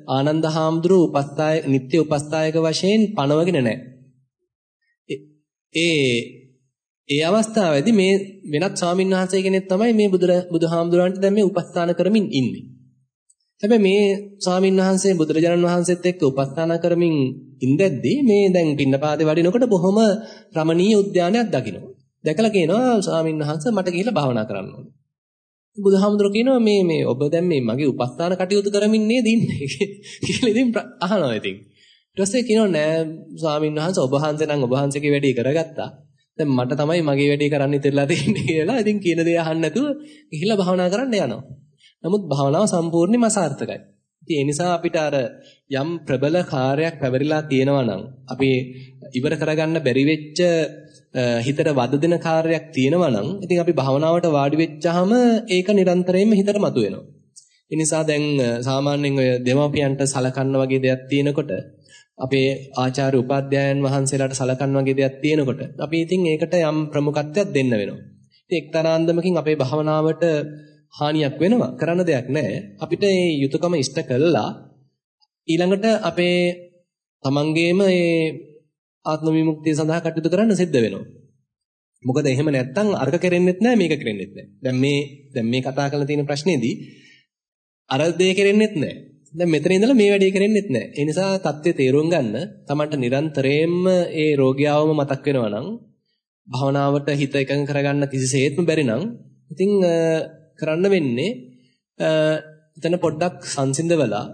ආනන්ද හාමුදුරුව උපස්ථාය නිත්‍ය උපස්ථායක වශයෙන් පණවගෙන නැහැ. ඒ ඒ අවස්ථාවේදී මේ වෙනත් ස්වාමීන් වහන්සේ කෙනෙක් තමයි මේ බුදුහාමුදුරන්ට දැන් මේ උපස්ථාන කරමින් ඉන්නේ. හැබැයි මේ ස්වාමීන් වහන්සේ බුදුරජාණන් වහන්සේත් එක්ක උපස්ථාන කරමින් ඉඳද්දී මේ දැන් පින්නපාතේ වඩිනකොට බොහොම රමණීය උද්‍යානයක් දකිනවා. දැකලා කියනවා ස්වාමීන් වහන්සේ මට ගිහිල්ලා භාවනා කරන්න ඕනේ. බුදුහාමුදුරුවෝ කියනවා මේ මේ ඔබ දැන් මේ මගේ උපස්ථාන කටයුතු කරමින් නේද ඉන්නේ කියලා ඉතින් අහනවා ඉතින්. ඊට පස්සේ කියනවා නෑ ස්වාමීන් වහන්සේ ඔබ වහන්සේ නම් ඔබ වහන්සේගේ වැඩේ කරගත්තා. දැන් මට තමයි මගේ වැඩේ කරන්න ඉතිරලා තියෙන්නේ කියලා. ඉතින් කියන දේ අහන්න නැතුව ගිහිල්ලා භාවනා කරන්න යනවා. නමුත් භාවනාව සම්පූර්ණයෙන්ම අසාර්ථකයි. ඉතින් ඒ නිසා අපිට අර යම් ප්‍රබල කාර්යයක් පැවරිලා තියෙනවා නම් අපි ඉවර කරගන්න බැරි වෙච්ච හිතට වද දෙන කාර්යයක් තියෙනවා නම් ඉතින් අපි භාවනාවට වාඩි වෙච්චාම ඒක නිරන්තරයෙන්ම හිතට මතුවෙනවා. ඒ නිසා දැන් සාමාන්‍යයෙන් ඔය දෙමාපියන්ට සලකන්න වගේ දෙයක් තියෙනකොට අපේ ආචාර්ය උපාධ්‍යයන් වහන්සේලාට සලකන්න වගේ දෙයක් තියෙනකොට අපි ඉතින් ඒකට යම් ප්‍රමුඛත්වයක් දෙන්න වෙනවා. ඉතින් එක්තරා අන්දමකින් අපේ භාවනාවට හානියක් වෙනවා. කරන්න දෙයක් නැහැ. අපිට මේ යුතුයකම ඉෂ්ට කළා ඊළඟට අපේ තමන්ගේම මේ ආත්ම විමුක්තිය සඳහා කටයුතු කරන්න සිද්ධ වෙනවා. මොකද එහෙම නැත්තම් අර්ග කෙරෙන්නෙත් නැහැ මේක කෙරෙන්නෙත් නැහැ. දැන් මේ දැන් මේ කතා කරලා තියෙන ප්‍රශ්නේදී අර දේ කෙරෙන්නෙත් නැහැ. දැන් මෙතන ඉඳලා මේ වැඩේ කෙරෙන්නෙත් නැහැ. ඒ නිසා தත්ත්වය තේරුම් ගන්න තමන්ට නිරන්තරයෙන්ම ඒ රෝගියාවම මතක් වෙනවා නම් භවනාවට හිත එකඟ කරගන්න කිසිසේත්ම බැරි නම් ඉතින් කරන්න වෙන්නේ එතන පොඩ්ඩක් සංසිඳවලා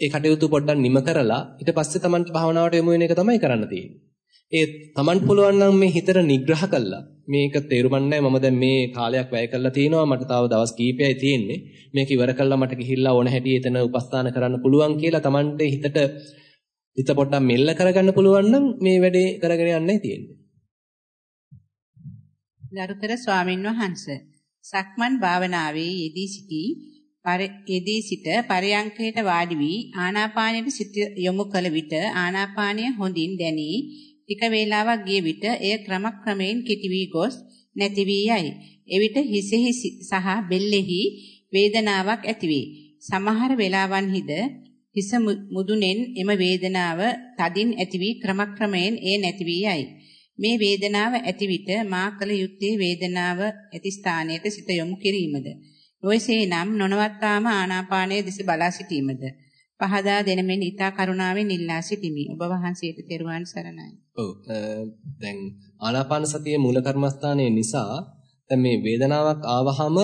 ඒ කටයුතු පොඩ්ඩක් නිම කරලා ඊට පස්සේ Tamanට භාවනාවට යොමු වෙන එක තමයි කරන්න තියෙන්නේ. ඒ Tamanට පුළුවන් නම් මේ හිතට නිග්‍රහ කළා. මේක තේරුමන්නේ මම දැන් මේ කාලයක් වැය කරලා තිනවා මට තව දවස් කීපයයි තියෙන්නේ. මේක ඉවර කළා මට ගිහිල්ලා ඕන හැටි එතන උපස්ථාන කරන්න පුළුවන් කියලා Tamanට හිතට හිත පොඩ්ඩක් මෙල්ල කරගන්න පුළුවන් නම් මේ වැඩේ කරගෙන යන්නයි තියෙන්නේ. ගරුතර ස්වාමින් වහන්සේ සක්මන් භාවනාවේ යෙදී සිටි යෙදී සිට පරයන්කයට වාඩි වී ආනාපානයට සිත යොමු කළ විට ආනාපානය හොඳින් දැනී ටික වේලාවක් ගිය විට එය ක්‍රමක්‍රමයෙන් කිටි වී ගොස් නැති වී යයි. එවිට හිසෙහි සහ බෙල්ලෙහි වේදනාවක් ඇතිවේ. සමහර වෙලාවන්හිද හිස මුදුනෙන් එම වේදනාව තදින් ඇති වී ක්‍රමක්‍රමයෙන් එය නැති වී යයි. මේ වේදනාව ඇති විට මා කල යුත්තේ වේදනාව ඇති ස්ථානයට සිත යොමු කිරීමද. නොයසේනම් නොනවත්තාම ආනාපානයේ දෙස බලා සිටීමද. පහදා දෙන මෙන් ඊතා කරුණාවෙන් ඉල්ලා සිටිමි. ඔබ වහන්සේට තෙරුවන් සරණයි. ඔව් දැන් ආනාපාන සතියේ මූල කර්මස්ථානයේ නිසා දැන් මේ වේදනාවක් ආවහම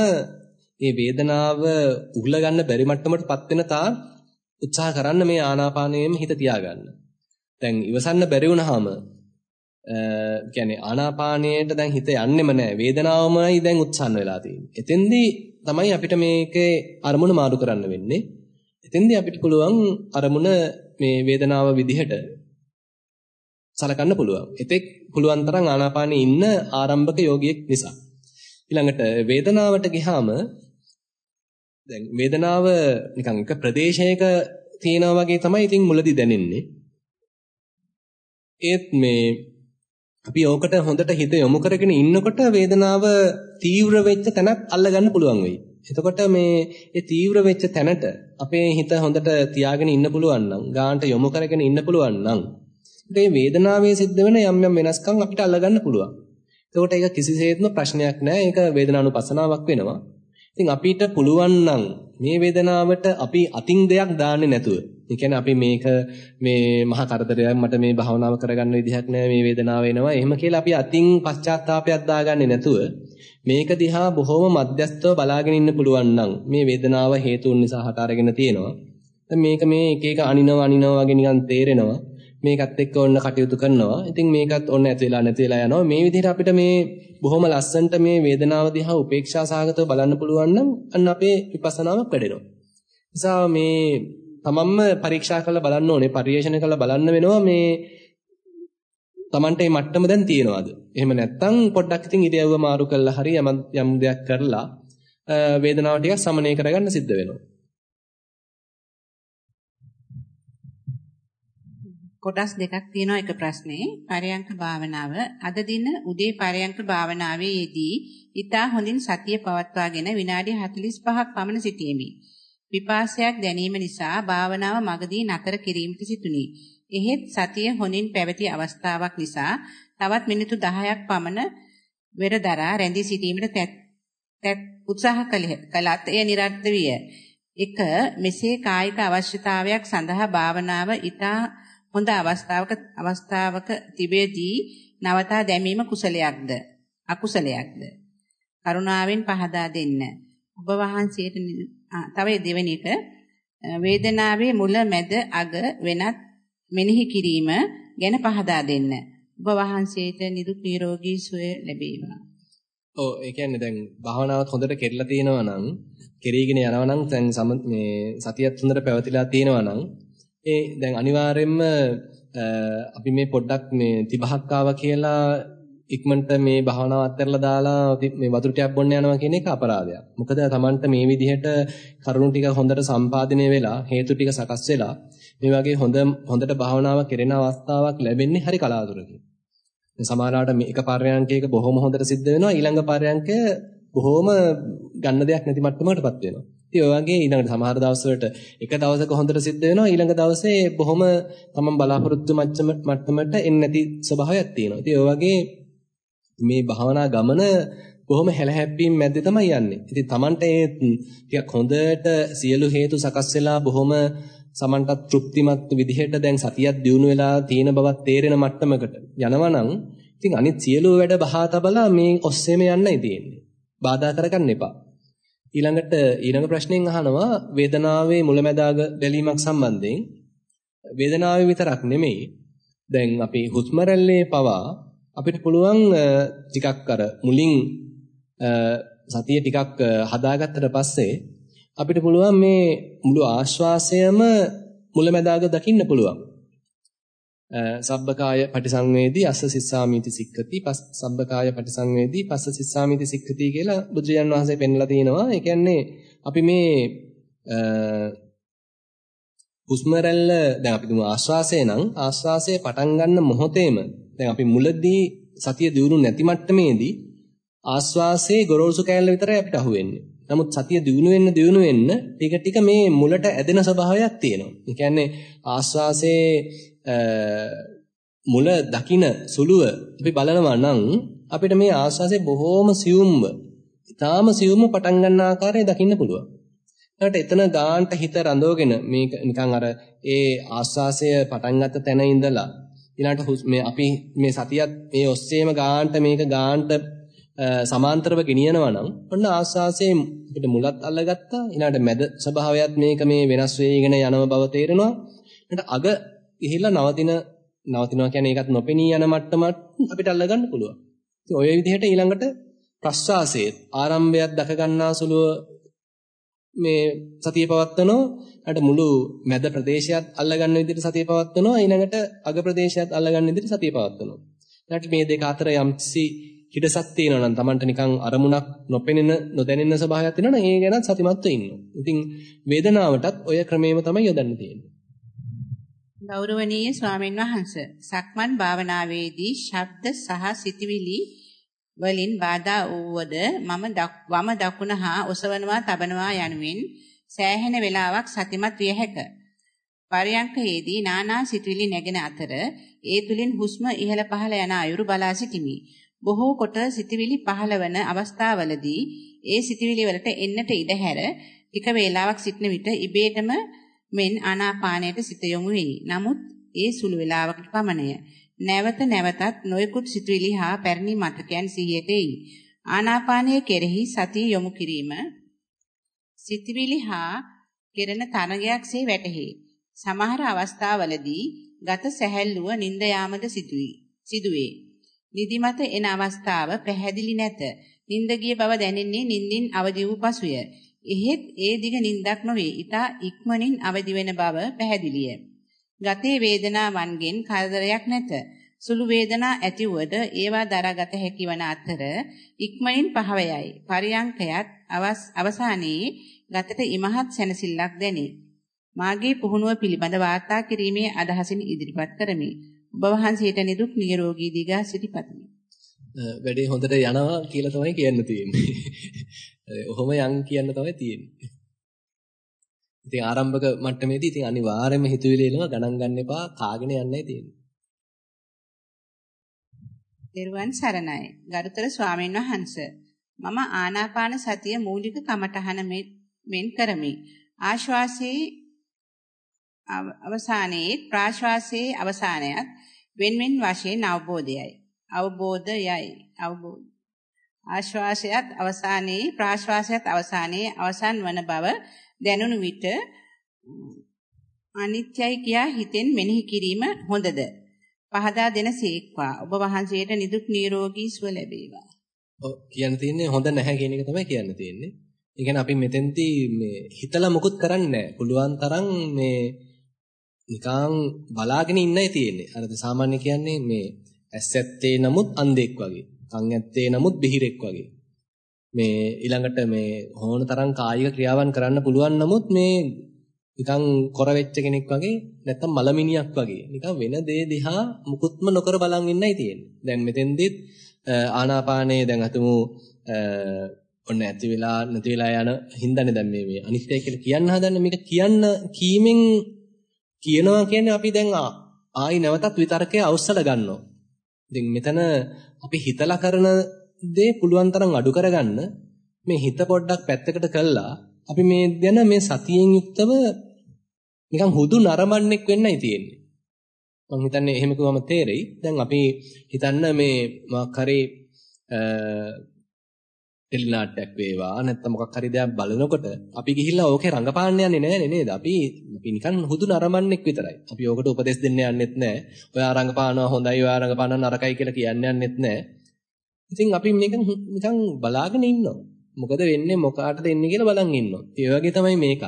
මේ වේදනාව උගල ගන්න බැරි මට්ටමටපත් වෙන තා උත්සාහ කරන්න මේ ආනාපානයේම හිත තියාගන්න. දැන් ඉවසන්න බැරි වුණාම කියන්නේ ආනාපානයට දැන් හිත යන්නෙම නැහැ. වේදනාවමයි දැන් උත්සන්න වෙලා තියෙන්නේ. එතෙන්දී තමයි අපිට මේකේ අරමුණ මාරු කරන්න වෙන්නේ. එතෙන්දී අපිට පුළුවන් අරමුණ මේ වේදනාව විදිහට සලකන්න පුළුවන්. එතෙක් පුළුවන් තරම් ආනාපානයේ ඉන්න ආරම්භක යෝගියෙක් නිසා. ඊළඟට වේදනාවට ගියාම දැන් වේදනාව නිකන් එක ප්‍රදේශයක තියෙනා වගේ තමයි ඉතින් මුලදී දැනෙන්නේ. ඒත් මේ අපි ඕකට හොඳට හිත යොමු කරගෙන ඉන්නකොට වේදනාව තීව්‍ර වෙච්ච තැනක් අල්ලගන්න පුළුවන් වෙයි. එතකොට මේ ඒ තීව්‍ර වෙච්ච තැනට අපේ හිත හොඳට තියාගෙන ඉන්න පුළුවන් නම්, ගානට යොමු කරගෙන ඉන්න පුළුවන් නම්, මේ වේදනාවේ සිද්ධ වෙන යම් යම් වෙනස්කම් අපිට අල්ලගන්න පුළුවන්. එතකොට ඒක කිසිසේත්ම ප්‍රශ්නයක් නෑ. ඒක වේදනානුපසනාවක් වෙනවා. ඉතින් අපිට පුළුවන් නම් මේ වේදනාවට අපි අතින් දෙයක් දාන්නේ නැතුව ඒ කියන්නේ අපි මේක මේ මහා කරදරයක් මට මේ භාවනාව කරගන්න විදිහක් නැහැ මේ වේදනාව එනවා. එහෙම කියලා අපි අතින් පශ්චාත්තාවපයක් දාගන්නේ නැතුව මේක දිහා බොහොම මධ්‍යස්තව බලාගෙන ඉන්න පුළුවන් නම් මේ වේදනාව හේතුන් නිසා හට අරගෙන තියෙනවා. දැන් මේක මේ එක එක අනිනව අනිනව වගේ නිකන් තේරෙනවා. මේකත් එක්ක ඔන්න කටයුතු කරනවා. ඉතින් මේකත් ඔන්න ඇති වෙලා නැති වෙලා යනවා. මේ විදිහට අපිට මේ බොහොම ලස්සනට මේ වේදනාව දිහා උපේක්ෂා සහගතව බලන්න පුළුවන් නම් අන්න අපේ විපස්සනාවක් වැඩෙනවා. නිසා මේ තමන්ම පරීක්ෂා කරලා බලන්න ඕනේ, පරිේෂණ කරලා බලන්න වෙනවා මේ Tamante මේ මට්ටම දැන් තියෙනවද? එහෙම නැත්නම් පොඩ්ඩක් ඉතින් ඉරියව්ව මාරු කරලා හරි යම් දෙයක් කරලා වේදනාව ටිකක් සමනය කරගන්න සිද්ධ වෙනවා. කොටස් දෙකක් තියෙනවා එක ප්‍රශ්නේ. පරයන්ක භාවනාව අද දින උදේ පරයන්ක භාවනාවේ යෙදී ඊතා හොඳින් සතිය පවත්වාගෙන විනාඩි 45ක් පමණ සිටීමි. විපාසයක් දැනීම නිසා භාවනාව මගදී නතර කිරීමට සිටුනි. එහෙත් සතිය හොඳින් පැවති අවස්ථාවක් නිසා තවත් මිනිත්තු 10ක් පමණ වෙරදරා රැඳී සිටීමට තැත් උත්සාහ කළත් එය નિરර්ථ විය. එක මෙසේ කායික අවශ්‍යතාවයක් සඳහා භාවනාව ඊතා හොඳ අවස්ථාවක අවස්ථාවක තිබෙදී නවතා දැමීම කුසලයක්ද? අකුසලයක්ද? කරුණාවෙන් පහදා දෙන්න. ඔබ වහන්සේට තව දෙවෙනි එක වේදනාවේ මුල මැද අග වෙනත් මෙනෙහි කිරීම ගැන පහදා දෙන්න ඔබ වහන්සේට නිදුක් නිරෝගී සුවය ලැබේවා ඔව් ඒ කියන්නේ දැන් භාවනාවත් හොඳට කෙරලා තියෙනවා නම් කෙරීගෙන යනවා නම් දැන් මේ සතියත් හොඳට පැවතිලා තියෙනවා නම් ඒ දැන් අනිවාර්යයෙන්ම අපි මේ පොඩ්ඩක් මේ තිබහක් ආවා කියලා ඉක්මනට මේ භාවනාව අත්හැරලා දාලා මේ වතුර ටිකක් බොන්න යනවා කියන එක අපරාධයක්. මොකද Tamanට මේ විදිහට කරුණු ටික හොඳට සම්පාදනය වෙලා හේතු ටික සකස් වෙලා මේ වගේ හොඳ හොඳට භාවනාව කෙරෙන අවස්ථාවක් ලැබෙන්නේ හරි කලාතුරකින්. සමහරවිට මේ එක පර්යංකයක බොහොම හොඳට සිද්ධ වෙනවා ඊළඟ පර්යංකය බොහොම ගන්න දෙයක් නැති මට්ටමකටපත් වෙනවා. ඉතින් ඔය වගේ ඊළඟට සමහර දවස්වලට එක දවසක හොඳට සිද්ධ වෙනවා ඊළඟ දවසේ බොහොම තමන් බලාපොරොත්තු මට්ටමට එන්නේ නැති ස්වභාවයක් තියෙනවා. ඉතින් ඔය වගේ මේ භාවනා ගමන බොහොම හැලහැප්පීම් මැද්දේ තමයි යන්නේ. ඉතින් Tamanට ඒ ටිකක් හොඳට සියලු හේතු සකස් වෙලා බොහොම සමන්ටත් තෘප්තිමත් විදිහට දැන් සතියක් දියුණු වෙලා තියෙන බවක් තේරෙන මට්ටමකට යනවනම් ඉතින් අනිත් සියලු වැඩ බහා තබලා මේ ඔස්සේම යන්නයි තියෙන්නේ. බාධා කරගන්න එපා. ඊළඟට ඊළඟ ප්‍රශ්නෙන් අහනවා වේදනාවේ මුලැමැදාග බැලීමක් සම්බන්ධයෙන් වේදනාවේ විතරක් නෙමෙයි දැන් අපි හුස්ම පවා අපිට පුළුවන් ටිකක් අර මුලින් සතිය ටිකක් හදාගත්තට පස්සේ අපිට පුළුවන් මේ මුළු ආශ්වාසයම මුලැමැදාග දකින්න පුළුවන්. සබ්බකාය පටිසංවේදී අස්ස සිස්සාමිති සික්ඛති සබ්බකාය පටිසංවේදී පස්ස සිස්සාමිති සික්ඛති කියලා බුදුරජාන් වහන්සේ පෙන්ලා තිනවා. ඒ කියන්නේ අපි මේ හුස්ම රැල්ල දැන් අපි තුමු ආශ්වාසය නම් ආශ්වාසය පටන් ගන්න මොහොතේම දැන් අපි මුලදී සතිය දියුණු නැති මට්ටමේදී ආශ්වාසයේ ගොරෝසු කෑල්ල විතරයි අපිට අහුවෙන්නේ. නමුත් සතිය දියුණු වෙන්න දියුණු වෙන්න ටික ටික මේ මුලට ඇදෙන ස්වභාවයක් තියෙනවා. ඒ කියන්නේ ආශ්වාසයේ මුල දකින සුළුව අපි බලනවා නම් අපිට මේ ආස්වාසේ බොහෝම සියුම්ව, ඊටාම සියුම්ව පටන් ගන්න ආකාරය දකින්න පුළුවන්. ඊට එතන ගාන්ට හිත රඳවගෙන මේක නිකන් අර ඒ ආස්වාසය පටන් ගත්ත තැන ඉඳලා ඊළඟට මේ අපි මේ සතියත් මේ ඔස්සේම ගාන්ට මේක ගාන්ට සමාන්තරව ගෙනියනවා නම් ඔන්න ආස්වාසයේ අපිට මුලත් අල්ලගත්තා ඊළඟට මැද ස්වභාවයත් මේක මේ වෙනස් වෙගෙන යනව බව තේරෙනවා ඊට අග ගිහිල්ලා නවතින නවතිනවා කියන්නේ ඒකත් නොපෙනී යන මට්ටමත් අපිට අල්ලගන්න පුළුවන්. ඉතින් ඔය විදිහට ඊළඟට ප්‍රස්වාසයේ ආරම්භයක් දක ගන්නාසුලුව මේ සතිය පවත්වනවා. ඊට මුළු මැද ප්‍රදේශයත් අල්ලගන්න විදිහට සතිය පවත්වනවා. ඊළඟට අග ප්‍රදේශයත් අල්ලගන්න විදිහට සතිය පවත්වනවා. ඊට මේ දෙක අතර යම්සි හිඩසක් තියෙනවා නම් Tamanට නිකන් අරමුණක් නොපෙනෙන නොදැනෙන ස්වභාවයක් තියෙනවා නම් ඒ ගැන සතිමත්ව ඉන්නවා. ඉතින් වේදනාවටත් ඔය ක්‍රමයේම තමයි යොදන්න තියෙන්නේ. ගෞරවනීය ස්වාමීන් වහන්ස සක්මන් භාවනාවේදී ශබ්ද සහ සිතවිලි වලින් බාධා වූවද මම වම දකුණ හා ඔසවනවා තබනවා යනුවෙන් සෑහෙන වේලාවක් සතිමත් විය හැක. පරයන්කයේදී නානා සිතවිලි නැගෙන අතර ඒ තුලින් හුස්ම ඉහළ පහළ යන අයුරු බලා සිටිමි. බොහෝ කොට සිතවිලි පහළවන අවස්ථාවලදී ඒ සිතවිලි වලට එන්නට ඉඩ හැර ටික වේලාවක් සිටන විට ඉබේටම මෙන් ආනාපානයට සිත යොමු වෙයි. නමුත් ඒ සුළු වේලාවකට පමණය. නැවත නැවතත් නොයෙකුත් සිතුවිලි හා පැරණි මතකයන් සිහියට එයි. ආනාපානයේ කෙරෙහි සතිය යොමු කිරීම සිතුවිලි හා කෙරෙන තරගයක්සේ වැටහි. සමහර අවස්ථාවලදී ගත සැහැල්ලුව නිින්ද යාමද සිදුවේ. නිදිමත එන අවස්ථාව පැහැදිලි නැත. නිින්ද ගිය බව දැනෙන්නේ නිින්දින් අවදි වූ පසුය. එහෙත් ඒ දිග නිින්දක් නොවේ. ඊට ඉක්මනින් අවදි වෙන බව පැහැදිලිය. ගතේ වේදනාවන්ගෙන් කරදරයක් නැත. සුළු වේදනා ඇති වුවද ඒවා දරාගත හැකි වන අතර ඉක්මනින් පහව යයි. පරියංකයත් අවසානයේ ගතට ඉමහත් සැනසෙල්ලක් දැනේ. මාගේ පුහුණුව පිළිබඳ වාර්තා කිරීමේ අදහසින් ඉදිරිපත් කරමි. ඔබ වහන්සේට නිදුක් නිරෝගී දිගා සිටිපතමි. වැඩේ හොඳට යනවා කියලා තමයි කියන්න තියෙන්නේ. ඔහොම යන් කියන්න තමයි තියෙන්නේ. ඉතින් ආරම්භක මට්ටමේදී ඉතින් අනිවාර්යයෙන්ම හිතුවිලි එනවා ගණන් ගන්න එපා කාගෙන යන්නයි තියෙන්නේ. දේරුවන් සරණයි. ගරුතර ස්වාමීන් වහන්සේ මම ආනාපාන සතිය මූලික කමඨහන මෙන් කරමි. ආශ්වාසයේ අවසානයේ ප්‍රාශ්වාසයේ අවසානයත් වෙන වෙන වශයෙන් අවබෝධයයි. අවබෝධයයි. අවබෝධ. ආශ්වාසයත් අවසානයේ ප්‍රාශ්වාසයත් අවසානයේ අවසන් වන බව දැනුණු විට අනිත්‍යයි කියා හිතෙන් මෙනෙහි කිරීම හොඳද? පහදා දෙන සීක්වා. ඔබ වහන්සේට නිදුක් නිරෝගී සුව ලැබේවා. ඔව් කියන්න තියෙන්නේ හොඳ නැහැ කියන එක තමයි කියන්න තියෙන්නේ. ඒ කියන්නේ අපි මෙතෙන්දී මේ හිතලා මුකුත් කරන්නේ පුළුවන් තරම් මේ නිකන් බලාගෙන ඉන්නයි තියෙන්නේ. අර සාමාන්‍ය කියන්නේ මේ ඇස් ඇත්තේ නමුත් අන්ධෙක් වගේ. කන් ඇත්තේ නමුත් බිහිරෙක් වගේ. මේ ඊළඟට මේ හෝන තරම් කායික ක්‍රියාවන් කරන්න පුළුවන් නමුත් මේ නිකන් කොර වෙච්ච කෙනෙක් වගේ නැත්තම් මලමිනියක් වගේ නිකන් වෙන දේ දිහා මුකුත්ම නොකර බලන් ඉන්නයි තියෙන්නේ. දැන් මෙතෙන්දිත් ආනාපානයේ දැන් අතුමු ඔන්න ඇති වෙලා නැති වෙලා යන හින්දානේ දැන් මේ මේ අනිත්‍යයි කියලා කියන්න හදන්නේ මේක කියන්න කීමෙන් කියනවා කියන්නේ අපි දැන් ආයි නැවතත් විතර්කය අවස්සලා ගන්නවා. ඉතින් මෙතන අපි හිතලා කරන දේ පුළුවන් තරම් අඩු කරගන්න මේ හිත පොඩ්ඩක් පැත්තකට කළා අපි මේ ගැන මේ සතියෙන් යුක්තව නිකන් හුදු නරඹන්නෙක් වෙන්නයි තියෙන්නේ. මම හිතන්නේ එහෙම කිව්වම තේරෙයි. දැන් අපි හිතන්න මේ මොකක් හරි ටෙලිනාට්‍යයක් වේවා නැත්නම් මොකක් හරි දෙයක් බලනකොට අපි ගිහිල්ලා ඕකේ රඟපාන්න යන්නේ නැහැ නේද? අපි අපි නිකන් හුදු නරඹන්නෙක් විතරයි. අපි ඕකට උපදෙස් දෙන්න යන්නෙත් නැහැ. ඔයා රඟපානවා හොඳයි, ඔයා රඟපානවා නරකයි කියලා කියන්න යන්නෙත් නැහැ. ඉතින් අපි මේක නිකන් බලාගෙන ඉන්නවා. මොකද වෙන්නේ මොකාටද එන්නේ කියලා බලන් ඉන්නවා. ඒ වගේ තමයි මේක.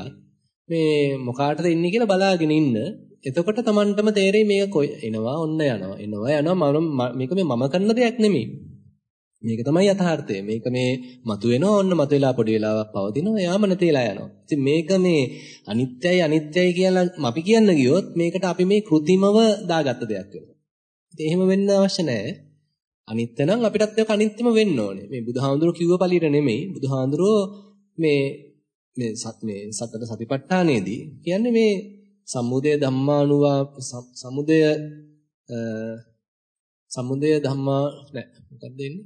මේ මොකාටද එන්නේ කියලා බලාගෙන ඉන්න. එතකොට Tamanටම තේරෙයි මේක එනවා ඔන්න යනවා. එනවා යනවා මේක මේ මම කරන දෙයක් නෙමෙයි. මේක තමයි යථාර්ථය. මේක මේ මතුවෙනවා ඔන්න මතුවලා පොඩි වෙලාවක් පවතිනවා යාම නැතිලා යනවා. ඉතින් මේක මේ අනිත්‍යයි අනිත්‍යයි කියලා අපි කියන්න ගියොත් මේකට අපි මේ કૃතිමව දාගත්ත දෙයක් වෙනවා. ඉතින් එහෙම වෙන්න අවශ්‍ය නැහැ. අනිත්‍ය නම් අපිටත් ඒක අනිත්‍යම වෙන්න ඕනේ. මේ බුදුහාමුදුරුවෝ කිව්ව පළියට නෙමෙයි. බුදුහාමුදුරුවෝ මේ මේ සත් මේ සතර සතිපට්ඨානයේදී කියන්නේ මේ සමුදය ධම්මානුවා සමුදය සමුදය ධම්මා නෑ මොකක්ද එන්නේ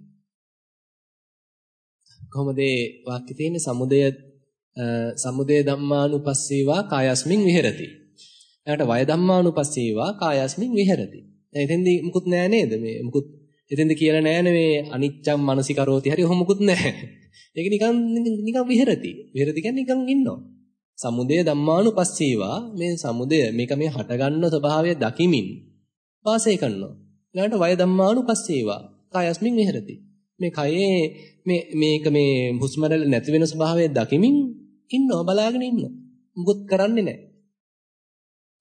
කොහොමද ඒ වාක්‍ය තියෙන්නේ සමුදය සමුදය ධම්මානුපස්සීවා කායස්මින් විහෙරති. එයාට වය ධම්මානුපස්සීවා කායස්මින් විහෙරති. දැන් එතෙන්දී මුකුත් නෑ නේද? මේ මුකුත් එතෙන්ද කියලා නෑනේ මේ අනිච්චම් මනසිකරෝති හරි ඔහොම මුකුත් නෑ. ඒක නිකන් නිකන් විහෙරති. විහෙරති කියන්නේ නිකන් ඉන්නවා. සමුදය ධම්මානුපස්සීවා මේ සමුදය මේක මේ හටගන්න ස්වභාවය දකිමින් වාසය කරනවා. ඊළඟට වය ධම්මානුපස්සීවා කායස්මින් විහෙරති. මේ කයේ මේ මේක මේ හුස්ම නැති වෙන ස්වභාවය දකිමින් ඉන්නවා බලාගෙන ඉන්නවා. මුකුත් කරන්නේ නැහැ.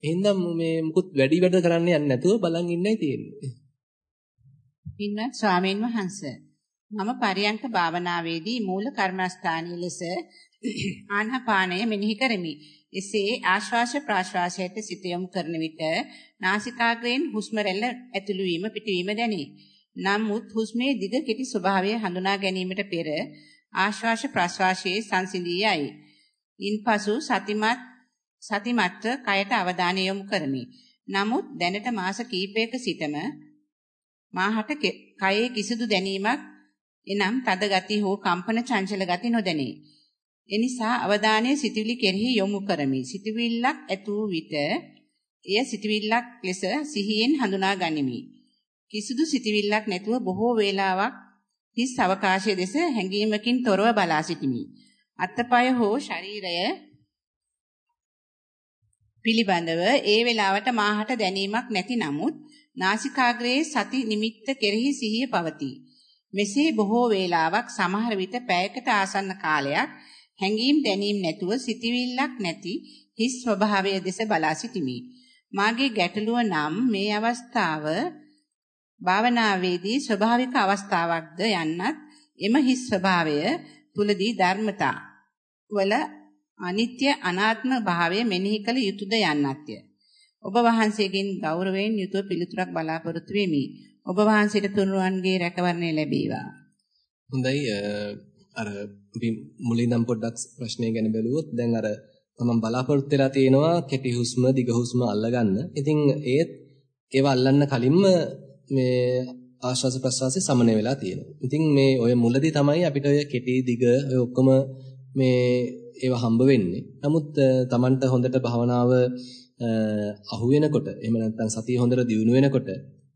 එහෙනම් මේ මුකුත් වැඩි වැඩ කරන්න යන්නේ නැතුව බලන් ඉන්නයි තියෙන්නේ. පින්වත් ස්වාමීන් වහන්සේ මම පරියංක භාවනාවේදී මූල කර්මස්ථානීය ලෙස ආනාපානය මෙනෙහි කරමි. එසේ ආශ්වාස ප්‍රාශ්වාසයට සිත යොමු කරන විට නාසිකාග්‍රයෙන් හුස්ම රැල්ල ඇතුළු වීම පිටවීම දැනේ. නමුත් හුස්මේ දිග කෙටි ස්වභාවය හඳුනා ගැනීමට පෙර ආශ්වාස ප්‍රශ්වාසයේ සංසිඳී යයි. ඉන්පසු සතිමත් සතිමත්ව කයට අවධානය යොමු කරමි. නමුත් දැනට මාස කිහිපයක සිටම මාහට කයේ කිසිදු දැනීමක් එනම් තද ගති හෝ කම්පන චංචල ගති නොදැනේ. එනිසා අවධානය සිතවිලි කෙරෙහි යොමු කරමි. සිතවිල්ලක් ඇතුව විට එය සිතවිල්ලක් ලෙස සිහියෙන් හඳුනා ගනිමි. කිසිදු සිතවිල්ලක් නැතුව බොහෝ වේලාවක් හිස් අවකාශයේ දෙස හැඟීමකින් තොරව බලා සිටිමි. අත්පය හෝ ශරීරය පිළිබඳව ඒ වේලාවට මාහට දැනීමක් නැති නමුත් නාසිකාග්‍රයේ සති නිමිත්ත කෙරෙහි සිහිය පවතී. මෙසේ බොහෝ වේලාවක් සමහර විට පැයකට ආසන්න කාලයක් හැඟීම් දැනීම් නැතුව සිටිවිල්ලක් නැති හිස් ස්වභාවය දෙස බලා සිටිමි. මාගේ ගැටලුව නම් මේ අවස්ථාව භාවනාවේදී ස්වභාවික අවස්ථාවක්ද යන්නත් එම හිස් ස්වභාවය තුලදී ධර්මතා වල අනිත්‍ය අනාත්ම භාවය මෙනෙහි කළ යුතුයද යන්නත්ය. ඔබ වහන්සේගෙන් ගෞරවයෙන් යුතුව පිළිතුරක් බලාපොරොත්තු වෙමි. ඔබ වහන්සේට තුනුරුවන්ගේ රැකවරණය ලැබේවා. හොඳයි අර අපි මුලින් නම් පොඩ්ඩක් ප්‍රශ්නය ගැන බැලුවොත් දැන් අර මම බලාපොරොත්තු වෙලා තියෙනවා කෙටි හුස්ම දිග හුස්ම අල්ලගන්න. ඉතින් ඒත් ඒව අල්ලන්න කලින්ම මේ ආශ්වාස ප්‍රශ්වාසය සමනය වෙලා තියෙනවා. ඉතින් මේ ඔය මුලදී තමයි අපිට ඔය කෙටි දිග ඔය ඔක්කොම මේ ඒවා හම්බ වෙන්නේ. නමුත් Tamanට හොඳට භවනාව අහු වෙනකොට එහෙම නැත්නම් සතිය හොඳට දියුණු වෙනකොට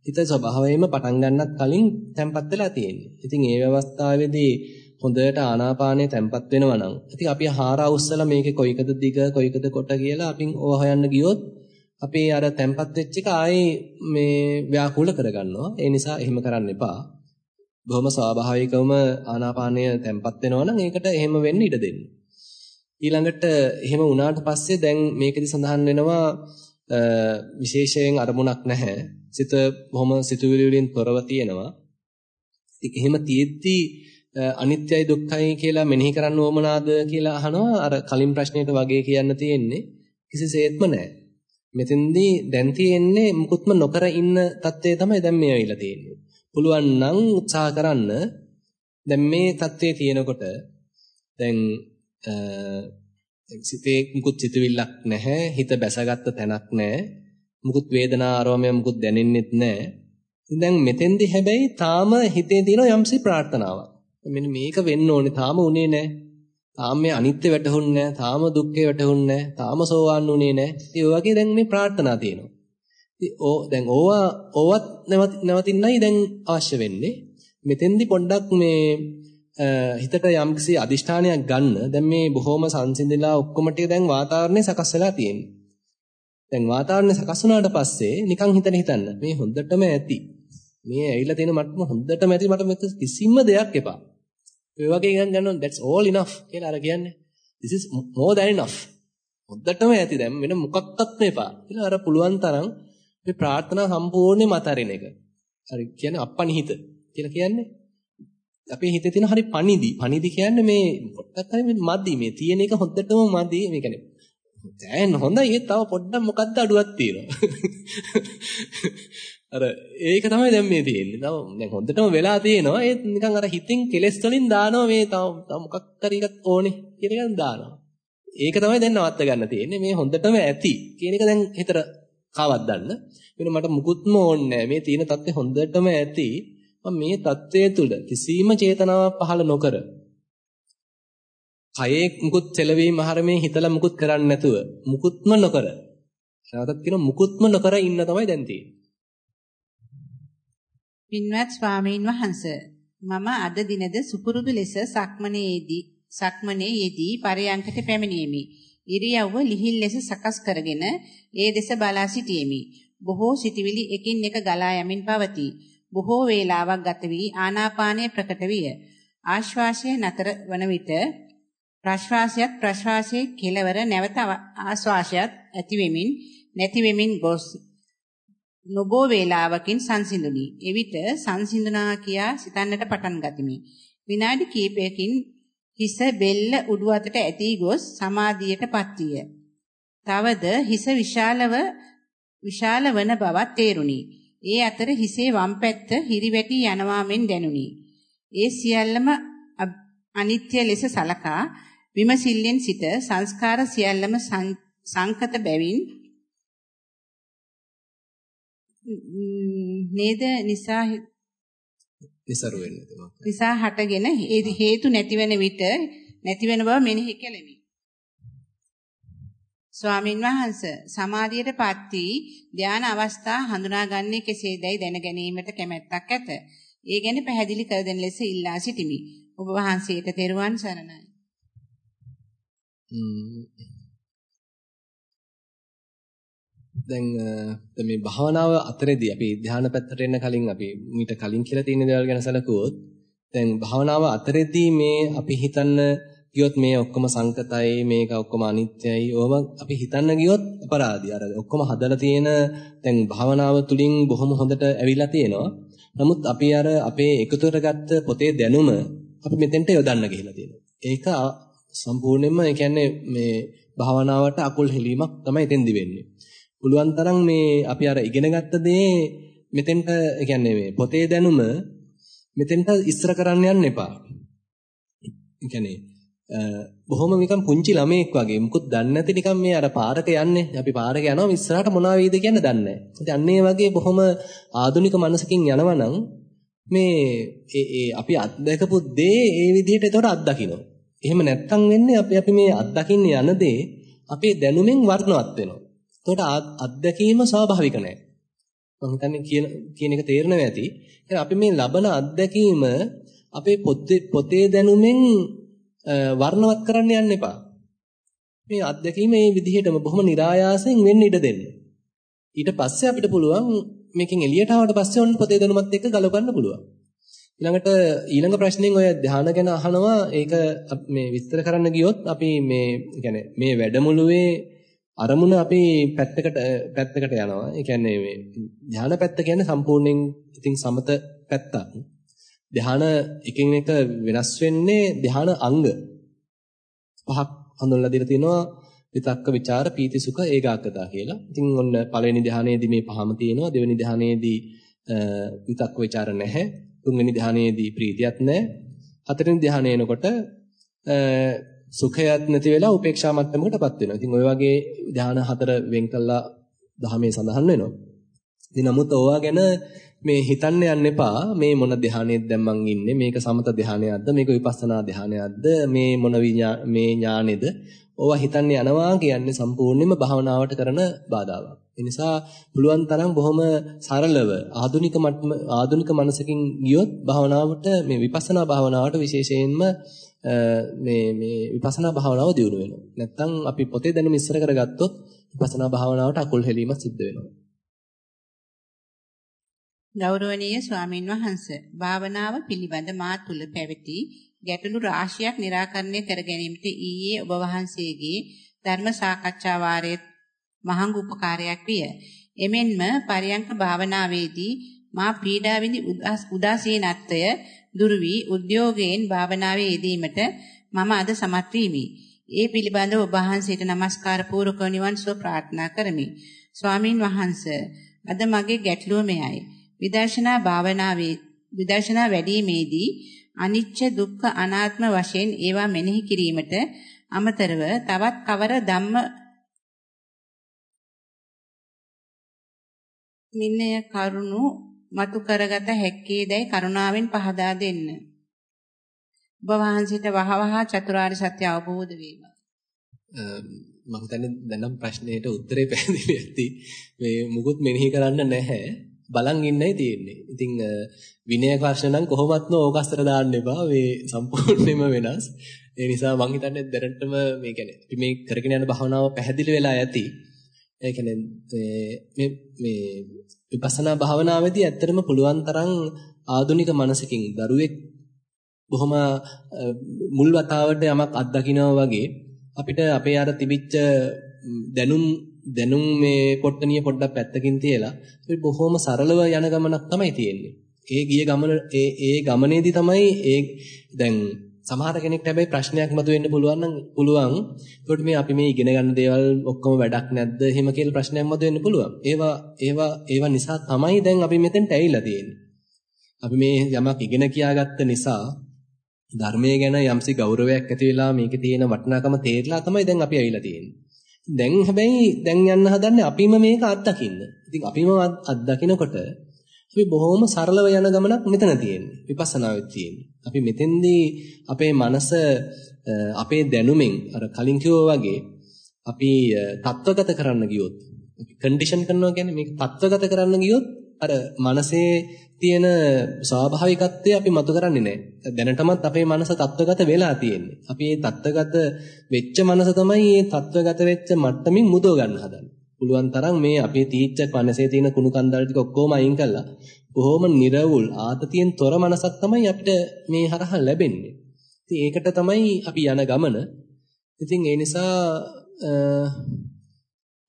හිත ස්වභාවයෙන්ම පටන් ගන්නත් කලින් තැම්පත් වෙලා තියෙන්නේ. ඉතින් ඒ අවස්ථාවේදී හොඳට ආනාපානය තැම්පත් වෙනවා නම් ඉතින් අපි හාර අවුස්සලා මේකේ කොයිකද දිග කොයිකද කොට කියලා අපින් ඕව හොයන්න ගියොත් අපි අර තැම්පත් වෙච්ච එක ආයේ මේ ව්‍යාකූල කරගන්නවා. ඒ නිසා එහෙම කරන්න එපා. බොහොම ස්වාභාවිකවම ආනාපානය තැම්පත් වෙනවා නම් ඒකට එහෙම වෙන්න ඉඩ දෙන්න. ඊළඟට එහෙම වුණාට පස්සේ දැන් මේකෙදි සඳහන් වෙනවා විශේෂයෙන් අරමුණක් නැහැ. සිත බොහොම සිතුවිලි වලින් තොරව තියෙනවා. ඉතින් එහෙම තියෙද්දි අනිත්‍යයි දුක්ඛයි කියලා මෙනෙහි කරන්න ඕමනාද කියලා අහනවා. අර කලින් ප්‍රශ්නෙට වගේ කියන්න තියෙන්නේ කිසිසේත්ම නැහැ. මෙතෙන්දී දැන් තියෙන්නේ මුකුත්ම නොකර ඉන්න தත්ත්වය තමයි දැන් මේ වෙලා තියෙන්නේ. පුළුවන් නම් උත්සාහ කරන්න. දැන් මේ தත්ත්වයේ තියෙනකොට දැන් සිතේ මුකුත් සිතුවිල්ලක් නැහැ හිත බැසගත්ත තැනක් නැහැ මුකුත් වේදනා ආරෝමය මුකුත් දැනෙන්නෙත් නැහැ. දැන් මෙතෙන්දි හැබැයි තාම හිතේ තියෙන යම්සි ප්‍රාර්ථනාවක්. මෙන්න මේක වෙන්න ඕනේ. තාම උනේ නැහැ. තාම මේ අනිත්‍ය වැටහුන්නේ නැහැ තාම දුක්ඛේ වැටහුන්නේ නැහැ තාම සෝවාන් උනේ නැහැ ඉතින් ඔය වගේ දැන් මේ ප්‍රාර්ථනා තියෙනවා ඉතින් ඕ දැන් ඕවා ඕවත් නවතින්නයි දැන් අවශ්‍ය වෙන්නේ මෙතෙන්දි පොඩ්ඩක් මේ හිතට යම්කිසි අදිෂ්ඨානයක් ගන්න දැන් මේ බොහොම සංසිඳිලා ඔක්කොම ටික දැන් වාතාවරණය සකස් වෙලා තියෙන්නේ. දැන් වාතාවරණය සකස් වුණාට පස්සේ නිකන් හිතන හිතන්න මේ හොඳටම ඇති. මේ ඇවිල්ලා තියෙන මට්ටම හොඳටම ඇති මට මෙත කිසිම දෙයක් එපා. ඒ වගේ ගන්න ගන්නවා that's all enough කියලා අර කියන්නේ. this is more than enough. හොඳටම ඇති දැන් වෙන මොකක්වත් එපා. කියලා අර පුළුවන් තරම් මේ ප්‍රාර්ථනා සම්පූර්ණයෙන්ම අතාරින එක. හරි කියන්නේ අපනිහිත කියලා කියන්නේ අපේ හිතේ තියෙන හරි පණිදි. පණිදි කියන්නේ මේ පොඩ්ඩක් හරි මදි. මේ තියෙන එක හොද්දටම මදි. මේ කියන්නේ දැන් හොඳයි ඒ තව පොඩ්ඩක් මොකද්ද අඩුවක් තියෙනවා. අර ඒක තමයි දැන් මේ තියෙන්නේ. තව දැන් හොඳටම වෙලා තියෙනවා. ඒ නිකන් අර හිතින් කෙලස් වලින් දානවා මේ තව තව මොකක් හරි එකක් ඕනේ කියන එකෙන් දානවා. ඒක තමයි දැන් නවත්ත ගන්න තියෙන්නේ. මේ හොඳටම ඇති කියන එක දැන් හිතට කාවත් දන්න. වෙන මට මුකුත්ම ඕනේ නැහැ. මේ තියෙන தත්ත්වය හොඳටම ඇති. මම මේ தත්වයේ තුල කිසිම චේතනාවක් පහළ නොකර කයේ මුකුත් සෙලවීම හරමේ හිතලා මුකුත් කරන්නේ නැතුව මුකුත්ම නොකර නැවතත් කියන මුකුත්ම නොකර ඉන්න තමයි දැන් තියෙන්නේ. පින්වත් ස්වාමීන් වහන්ස මම අද දිනද සුපුරුදු ලෙස සක්මනේදී සක්මනේ යෙදී පරයන්කට පැමිණීමේ ඉරියව්ව ලිහිල් ලෙස සකස් කරගෙන ඒ දෙස බලා සිටියෙමි. බොහෝ සිටිවිලි එකින් එක ගලා යමින් පවතී. බොහෝ වේලාවක් ගත වී ආනාපානය ප්‍රකට විය. ආශ්වාසය නතර වන විට ප්‍රශ්වාසයත් ප්‍රශ්වාසයේ කෙලවර නැවත ආශ්වාසයත් ඇති වෙමින් නැති වෙමින් ගොස් නොබෝ වේලාවකින් සංසිඳුනි. එවිට සංසිඳුනා කියා සිතන්නට පටන් ගතිමි. විනාඩි කිහිපයකින් හිස බෙල්ල උඩු අතට ඇදී ගොස් සමාධියටපත් විය. තවද හිස විශාලව විශාල වන බවක් තේරුණි. ඒ අතර හිසේ වම් පැත්ත හිරිවැටි යනවා මෙන් දැනුනි. ඒ සියල්ලම අනිත්‍ය ලෙස සලකා විමසිල්ලෙන් සිට සංස්කාර සියල්ලම සංකත බැවින් නේද නිසා નિසරු වෙන්නේ නිසා හටගෙන හේතු නැතිවෙන විට නැතිවෙන බව මෙනෙහි කෙලෙමි. ස්වාමින් වහන්සේ සමාධියටපත් වී ධාන අවස්ථා හඳුනාගන්නේ කෙසේදයි දැන ගැනීමට කැමැත්තක් ඇත. ඒ ගැන පැහැදිලි කර දෙන ලෙස ඉල්ලා සිටිමි. ඔබ වහන්සේට තෙරුවන් සරණයි. දැන් මේ භාවනාව අතරේදී අපි ධ්‍යාන පැත්තට එන්න කලින් අපි මීට කලින් කියලා තියෙන දේවල් ගැන සැලකුවොත් දැන් භාවනාව අතරේදී මේ අපි හිතන්න ගියොත් මේ ඔක්කොම සංකතයි මේක ඔක්කොම අනිත්‍යයි ඕම අපි හිතන්න ගියොත් අපරාධي අර ඔක්කොම හදලා තියෙන දැන් භාවනාව තුලින් බොහොම හොඳට ඇවිල්ලා තියෙනවා. නමුත් අපි අර අපේ එකතු කරගත්ත පොතේ දැනුම අපි මෙතෙන්ට යොදන්න ගිහිලා තියෙනවා. ඒක සම්පූර්ණයෙන්ම ඒ කියන්නේ මේ භාවනාවට අකුල් හෙලීමක් තමයි එතෙන්දි වෙන්නේ. පුළුවන් තරම් මේ අපි අර ඉගෙනගත්ත දේ මෙතෙන්ට ඒ කියන්නේ මේ පොතේ දැනුම මෙතෙන්ට ඉස්තර කරන්න යන්න එපා. ඒ කියන්නේ බොහොම නිකන් පුංචි ළමයෙක් වගේ මුකුත් දන්නේ නැති නිකන් මේ අර පාරක යන්නේ. අපි පාරක යනවා ඉස්සරහට මොනවා වෙයිද කියන්නේ දන්නේ නැහැ. ඉතින් අන්න ඒ වගේ බොහොම ආධුනික මනසකින් යනවා නම් මේ ඒ ඒ අපි අත්දකපු දේ ඒ විදිහට ඒතකොට අත්දකින්න. එහෙම නැත්තම් වෙන්නේ අපි අපි මේ අත්දකින්න යන දේ අපේ දැනුමෙන් වර්ණවත් වෙනවා. එතකොට අත්දැකීම ස්වාභාවික නැහැ. මම හිතන්නේ කියන කියන එක තේරෙනවා ඇති. يعني අපි මේ ලබන අත්දැකීම අපේ පොතේ දැනුමෙන් වර්ණවත් කරන්න යන්න එපා. මේ අත්දැකීම මේ විදිහටම බොහොම નિરાයාසයෙන් වෙන්න ඉඩ දෙන්න. ඊට පස්සේ අපිට පුළුවන් මේකෙන් එළියට ආවට පස්සේ ඔන්න පොතේ දැනුමත් එක්ක ගලපන්න පුළුවන්. ඊළඟට ඊළඟ ප්‍රශ්نين ඔය ධාන ගැන අහනවා ඒක මේ විස්තර කරන්න ගියොත් අපි මේ يعني මේ වැඩමුළුවේ අරමුණ අපේ පැත්තකට පැත්තකට යනවා. ඒ කියන්නේ මේ ධානා පැත්ත කියන්නේ සම්පූර්ණයෙන් ඉතින් සමත පැත්තක්. ධාන එකින් එක වෙනස් වෙන්නේ ධාන අංග පහක් හඳුන්වලා දීලා තිනවා විතක්ක ਵਿਚාර පීති සුඛ ඒකාග්‍රතාව කියලා. ඉතින් ඔන්න පළවෙනි ධානයේදී මේ පහම තියෙනවා. දෙවෙනි ධානයේදී විතක්ක ਵਿਚාර නැහැ. තුන්වෙනි ධානයේදී ප්‍රීතියක් නැහැ. හතරවෙනි ධානය එනකොට සුඛයත් නැති වෙලා උපේක්ෂා මට්ටමකටපත් වෙනවා. ඉතින් ওই වගේ ධාන හතර වෙන් කළා දහමේ සඳහන් වෙනවා. ඉතින් නමුත් ඕවා ගැන මේ හිතන්න යන්න එපා මේ මොන ධානයේද දැන් මං ඉන්නේ මේක සමත ධානයක්ද මේක විපස්සනා ධානයක්ද මේ මොන මේ ඥානෙද ඕවා හිතන්න යනවා කියන්නේ සම්පූර්ණයෙන්ම භාවනාවට කරන බාධාවක්. ඒ නිසා පුළුවන් තරම් බොහොම සරලව ආධුනික ආධුනික මනසකින් ගියොත් භාවනාවට මේ විපස්සනා භාවනාවට විශේෂයෙන්ම මේ මේ විපස්සනා භාවනාව දියුණු වෙනවා. නැත්තම් අපි පොතේ දැනුම ඉස්සර කරගත්තොත් විපස්සනා භාවනාවට අකුල් හෙලීමක් සිද්ධ වෙනවා. ගෞරවනීය ස්වාමින් වහන්සේ භාවනාව පිළිබඳ මා තුල පැවති ගැටලු රාශියක් निराකරණය කර ගැනීමට ඊයේ ඔබ වහන්සේගේ ධර්ම සාකච්ඡා වාරයේ මහඟ උපකාරයක් විය. එමෙන්ම පරියංක භාවනාවේදී මා පීඩා විඳි උදාසීනත්වය දුරු වී උද්‍යෝගයෙන් භාවනාවේ යෙදීමට මම අද සමත් වීමි. ඒ පිළිබඳව ඔබ වහන්සේට নমස්කාර පූර්වක නිවන් සුව ප්‍රාර්ථනා කරමි. ස්වාමින් වහන්සේ අද මගේ ගැටලුව මෙයයි. විදර්ශනා භාවනාවේ විදර්ශනා වැඩිීමේදී අනිච්ච දුක්ඛ අනාත්ම වශයෙන් ඒවා මෙනෙහි කිරීමට අමතරව තවත් කවර ධම්ම නින්නය කරුණු මතු කරගත හැක්කේදයි කරුණාවෙන් පහදා දෙන්න. ඔබ වහන්සේට වහවහ චතුරාර්ය සත්‍ය අවබෝධ වේවා. මම හිතන්නේ දැනම් ප්‍රශ්නෙට උත්තරේ පැහැදිලි ඇති. මේ මුකුත් මෙනෙහි කරන්න නැහැ. බලන් ඉන්නයි තියෙන්නේ. ඉතින් විනය ප්‍රශ්න නම් කොහොමත්ම ඕකස්තර දාන්න එපා. මේ සම්පූර්ණයෙන්ම වෙනස්. ඒ නිසා මම හිතන්නේ දැනටම මේ කියන්නේ අපි මේ කරගෙන යන භාවනාව පැහැදිලි වෙලා ඇති. ඒ කියන්නේ මේ මේ විපස්සනා භාවනාවේදී ඇත්තටම පුළුවන් තරම් ආධුනික මනසකින් දරුවෙක් බොහොම මුල් වතාවට යමක් අත්දකිනවා වගේ අපිට අපේ අර තිබිච්ච දැනුම් දැනුම් මේ පොට්ටනිය පොඩ්ඩක් පැත්තකින් තියලා අපි බොහොම සරලව යන ගමනක් තමයි තියෙන්නේ. ඒ ගිය ගමන ඒ ඒ ගමනේදී තමයි ඒ දැන් සමහර කෙනෙක්ට හැබැයි ප්‍රශ්නයක් මතුවෙන්න පුළුවන් නම් පුළුවන්. ඒකට මේ අපි මේ ඉගෙන ගන්න දේවල් ඔක්කොම වැඩක් නැද්ද? එහෙම කියලා ප්‍රශ්නයක් මතුවෙන්න පුළුවන්. ඒවා ඒවා ඒවා නිසා තමයි දැන් අපි මෙතෙන්ට ඇවිල්ලා තියෙන්නේ. අපි මේ යමක් ඉගෙන කියාගත්ත නිසා ධර්මයේ ගැන යම්සි ගෞරවයක් ඇති වෙලා මේකේ තියෙන වටිනාකම තේරලා තමයි දැන් අපි ඇවිල්ලා තියෙන්නේ. දැන් හැබැයි දැන් යන්න හදන්නේ අපිම මේක අත්දකින්න. ඉතින් අපිම අත්දකිනකොට අපි බොහොම සරලව යන ගමනක් මෙතන තියෙන්නේ. විපස්සනාවෙත් තියෙන්නේ. අපි මෙතෙන්දී අපේ මනස අපේ දැනුමෙන් අර කලින් වගේ අපි තත්වගත කරන්න ගියොත් අපි කන්ඩිෂන් කරනවා කියන්නේ මේක තත්වගත කරන්න ගියොත් අර මනසේ තියෙන ස්වාභාවිකත්වය අපි මතු කරන්නේ නැහැ. දැනටමත් අපේ මනස තත්වගත වෙලා තියෙන්නේ. අපි මේ තත්වගත වෙච්ච මනස තමයි මේ තත්වගත වෙච්ච මට්ටමින් මුදව ගන්න හදන්නේ. පුළුවන් තරම් මේ අපේ තීච්ච මනසේ තියෙන කුණු කන්දල් ටික ඔක්කොම අයින් කළා. බොහොම නිර්වුල් ආතතියෙන් තොර මනසක් තමයි අපිට මේ හරහා ලැබෙන්නේ. ඉතින් ඒකට තමයි අපි යන ගමන. ඉතින් ඒ නිසා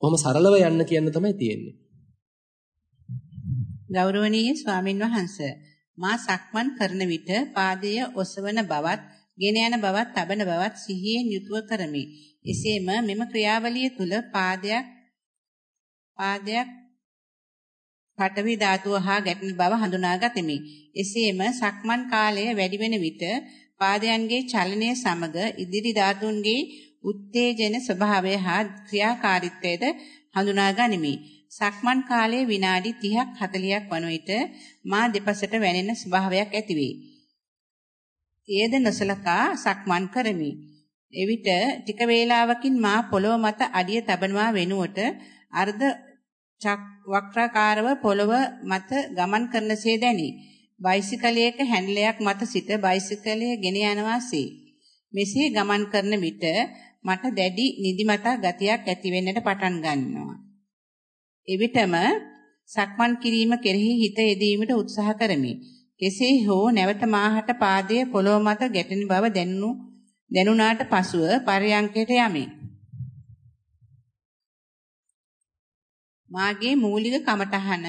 කොහොම සරලව යන්න කියන්න තමයි තියෙන්නේ. ගෞරවනීය ස්වාමින් වහන්සේ මා සක්මන් කරන විට පාදය ඔසවන බවත්, ගෙන යන බවත්, තබන බවත් සිහියෙන් යුතුව කරමි. එසේම මෙම ක්‍රියාවලිය තුල පාදයක් පාදයක් පඨවි ධාතුව හා ගැටෙන බව හඳුනා ගතිමි. එසේම සක්මන් කාලය වැඩි වෙන විට පාදයන්ගේ චලනය සමග ඉදිරි ධාතුන්ගේ උත්තේජන ස්වභාවය හා ක්‍රියාකාරීත්වයද හඳුනා ගනිමි. සක්මන් කාලයේ විනාඩි 30ක් 40ක් වන විට මා දෙපසට වැනෙන ස්වභාවයක් ඇතිවේ. එයද නොසලකා සක්මන් කරමි. එවිට ටික වේලාවකින් මා පොළොව මත අඩිය තබනවා වෙනුවට අර්ධ වක්‍රාකාරව පොළොව මත ගමන් කරනසේ දැනේ. බයිසිකලයක හැන්ඩලයක් මත සිට බයිසිකලය ගෙන යනවාසේ. මෙසේ ගමන් කරන විට මට දැඩි නිදිමත ගතියක් ඇති වෙන්නට පටන් ගන්නවා. එවිටම සක්මන් කිරීම කෙරෙහි හිත යෙදීමට උත්සාහ කරමි. කෙසේ හෝ නැවත මාහට පාදයේ පොළොව මත ගැටෙන බව දැනුණු දැනුණාට පසුව පරයන්කයට යමි. මාගේ මූලික කමටහන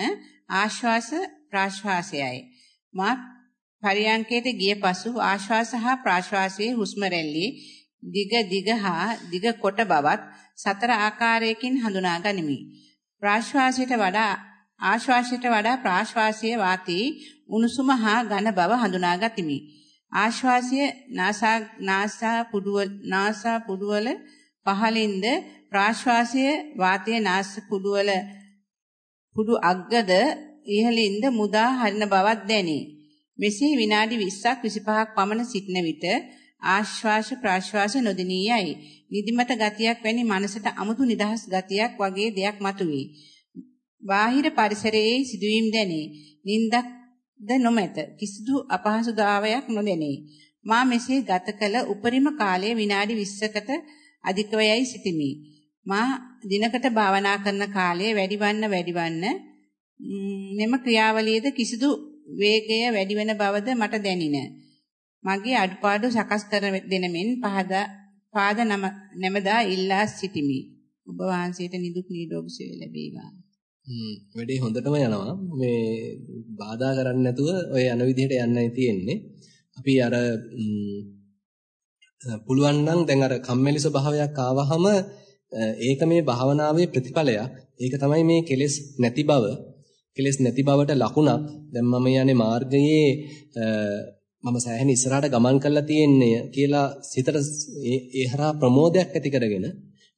ආශ්වාස ප්‍රාශ්වාසයයි. මා පරියංකයට ගිය පසු ආශ්වාස හා ප්‍රාශ්වාසයේ හුස්ම රැල්ලේ දිග දිග හා දිග කොට බවත් සතර ආකාරයකින් හඳුනා ගනිමි. ප්‍රාශ්වාසයට වඩා ආශ්වාසයට වඩා ප්‍රාශ්වාසයේ වාතයේ උණුසුම හා ඝන බව හඳුනා ගතිමි. ආශ්වාසය නාසා නාසා පුඩුවල නාසා පුඩුවල පහළින්ද ප්‍රාශ්වාසය වාතයේ නාස පුඩුවල පුඩු අග්ගද ඉහළින්ද මුදා හරින බවක් දැනේ. මෙසේ විනාඩි 20ක් 25ක් පමණ සිටන විට ආශ්වාස ප්‍රාශ්වාස නොදෙනී යයි. නිදිමත ගතියක් වැනි මනසට අමුතු නිදහස් ගතියක් වගේ දෙයක් මතුවේ. බාහිර පරිසරයේ සිදුවීම් දැනේ. නින්දක්ද නොමැත. කිසිදු අපහසුතාවයක් නොදැනේ. මා මෙසේ ගත කළ උපරිම කාලය විනාඩි 20කට අධිකව යයි සිටිමි. මා දිනකට භාවනා කරන කාලය වැඩිවන්න වැඩිවන්න මෙම ක්‍රියාවලියේද කිසිදු වේගය වැඩි වෙන බවද මට දැනින. මගේ අඩුපාඩු සකස් කර දෙනමින් පහදා පාද නැමදා ඉල්ලා සිටිමි. ඔබ වහන්සේට නිදුක් නිරෝගී ලැබේවා. හ්ම් වැඩේ හොඳටම යනවා. මේ බාධා කරන්නේ නැතුව ඔය යන විදිහට යන්නයි තියෙන්නේ. අපි අර පුළුවන් නම් දැන් අර කම්මැලි ස්වභාවයක් ආවහම ඒක මේ භාවනාවේ ප්‍රතිඵලයක්. ඒක තමයි මේ කෙලෙස් නැති බව. කෙලෙස් නැති බවට ලකුණක්. දැන් මම යන්නේ මාර්ගයේ මම සෑහෙන ඉස්සරහට ගමන් කරලා තියෙන්නේ කියලා සිතට ඒ හරහා ප්‍රමෝදයක් ඇති කරගෙන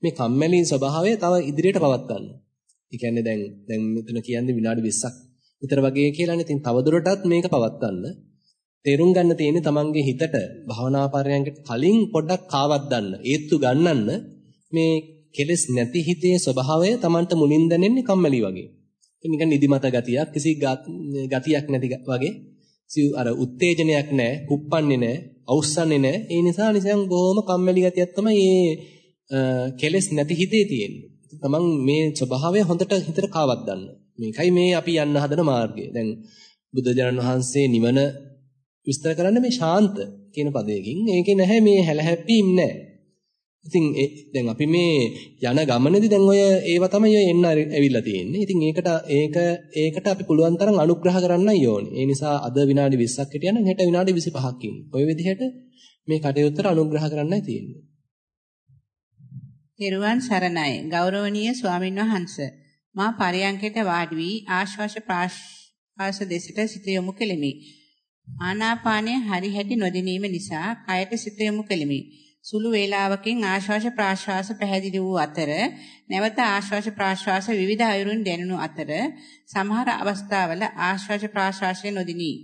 මේ කම්මැලි ස්වභාවය තව ඉදිරියට පවත් ගන්න. ඒ කියන්නේ දැන් දැන් මෙතන කියන්නේ විනාඩි 20ක් විතර වගේ කියලානේ. ඉතින් තවදුරටත් මේක පවත් ගන්න. තේරුම් ගන්න තියෙන්නේ තමන්ගේ හිතට භවනා පරයන්කට කලින් පොඩ්ඩක් කාවක් ගන්න. ඒත්තු ගන්නන්න මේ කෙලස් නැති හිතේ ස්වභාවය තමන්ට මුලින් දැනෙන්නේ කම්මැලි වගේ. නිකන් නිදිමත ගතියක්, කිසි ගතියක් නැති වගේ. අර උත්තේජනයක් නැහැ, කුප්පන්නේ නැහැ, අවුස්සන්නේ නැහැ. ඒ නිසා නිසයන් බොහොම කම්මැලි ගතියක් තමයි මේ කෙලස් නැති හිතේ තියෙන්නේ. තමන් මේ ස්වභාවය හොඳට හිතට කාවක් ගන්න. මේකයි මේ අපි යන්න හදන මාර්ගය. දැන් බුදුජානන් වහන්සේ නිවන විස්තර කරන්නේ මේ ශාන්ත කියන පදයකින්. ඒකේ නැහැ මේ හැලහැප්පීම් නැහැ. ඉතින් දැන් අපි මේ යන ගමනේදී දැන් ඔය ඒව තමයි ඔය එන්න ඇවිල්ලා තියෙන්නේ. ඉතින් ඒකට ඒක ඒකට අපි පුළුවන් තරම් අනුග්‍රහ කරන්නයි ඕනේ. ඒ නිසා අද විනාඩි 20ක් හිටියනම් හෙට විනාඩි 25ක් ඉන්න. ඔය විදිහට මේ කටයුත්තට අනුග්‍රහ කරන්නයි තියෙන්නේ. නිර්වාන් සරණයි. ගෞරවනීය ස්වාමින් වහන්සේ. මා පරයන්කයට වාඩි වී ආශ්වාස ප්‍රාශ්වාස දෙසට සිත යොමු කෙලිමි. ආනාපානය හරි හැටි නොදැනීම නිසා කයට සිත යොමු කෙලිමි. සුළු වේලාවකින් ආශ්වාස ප්‍රාශ්වාස පැහැදිලි වූ අතර නැවත ආශ්වාස ප්‍රාශ්වාස විවිධ අයුරින් දැනුණු අතර සමහර අවස්ථාවල ආශ්වාස ප්‍රාශ්වාසය නොදිනී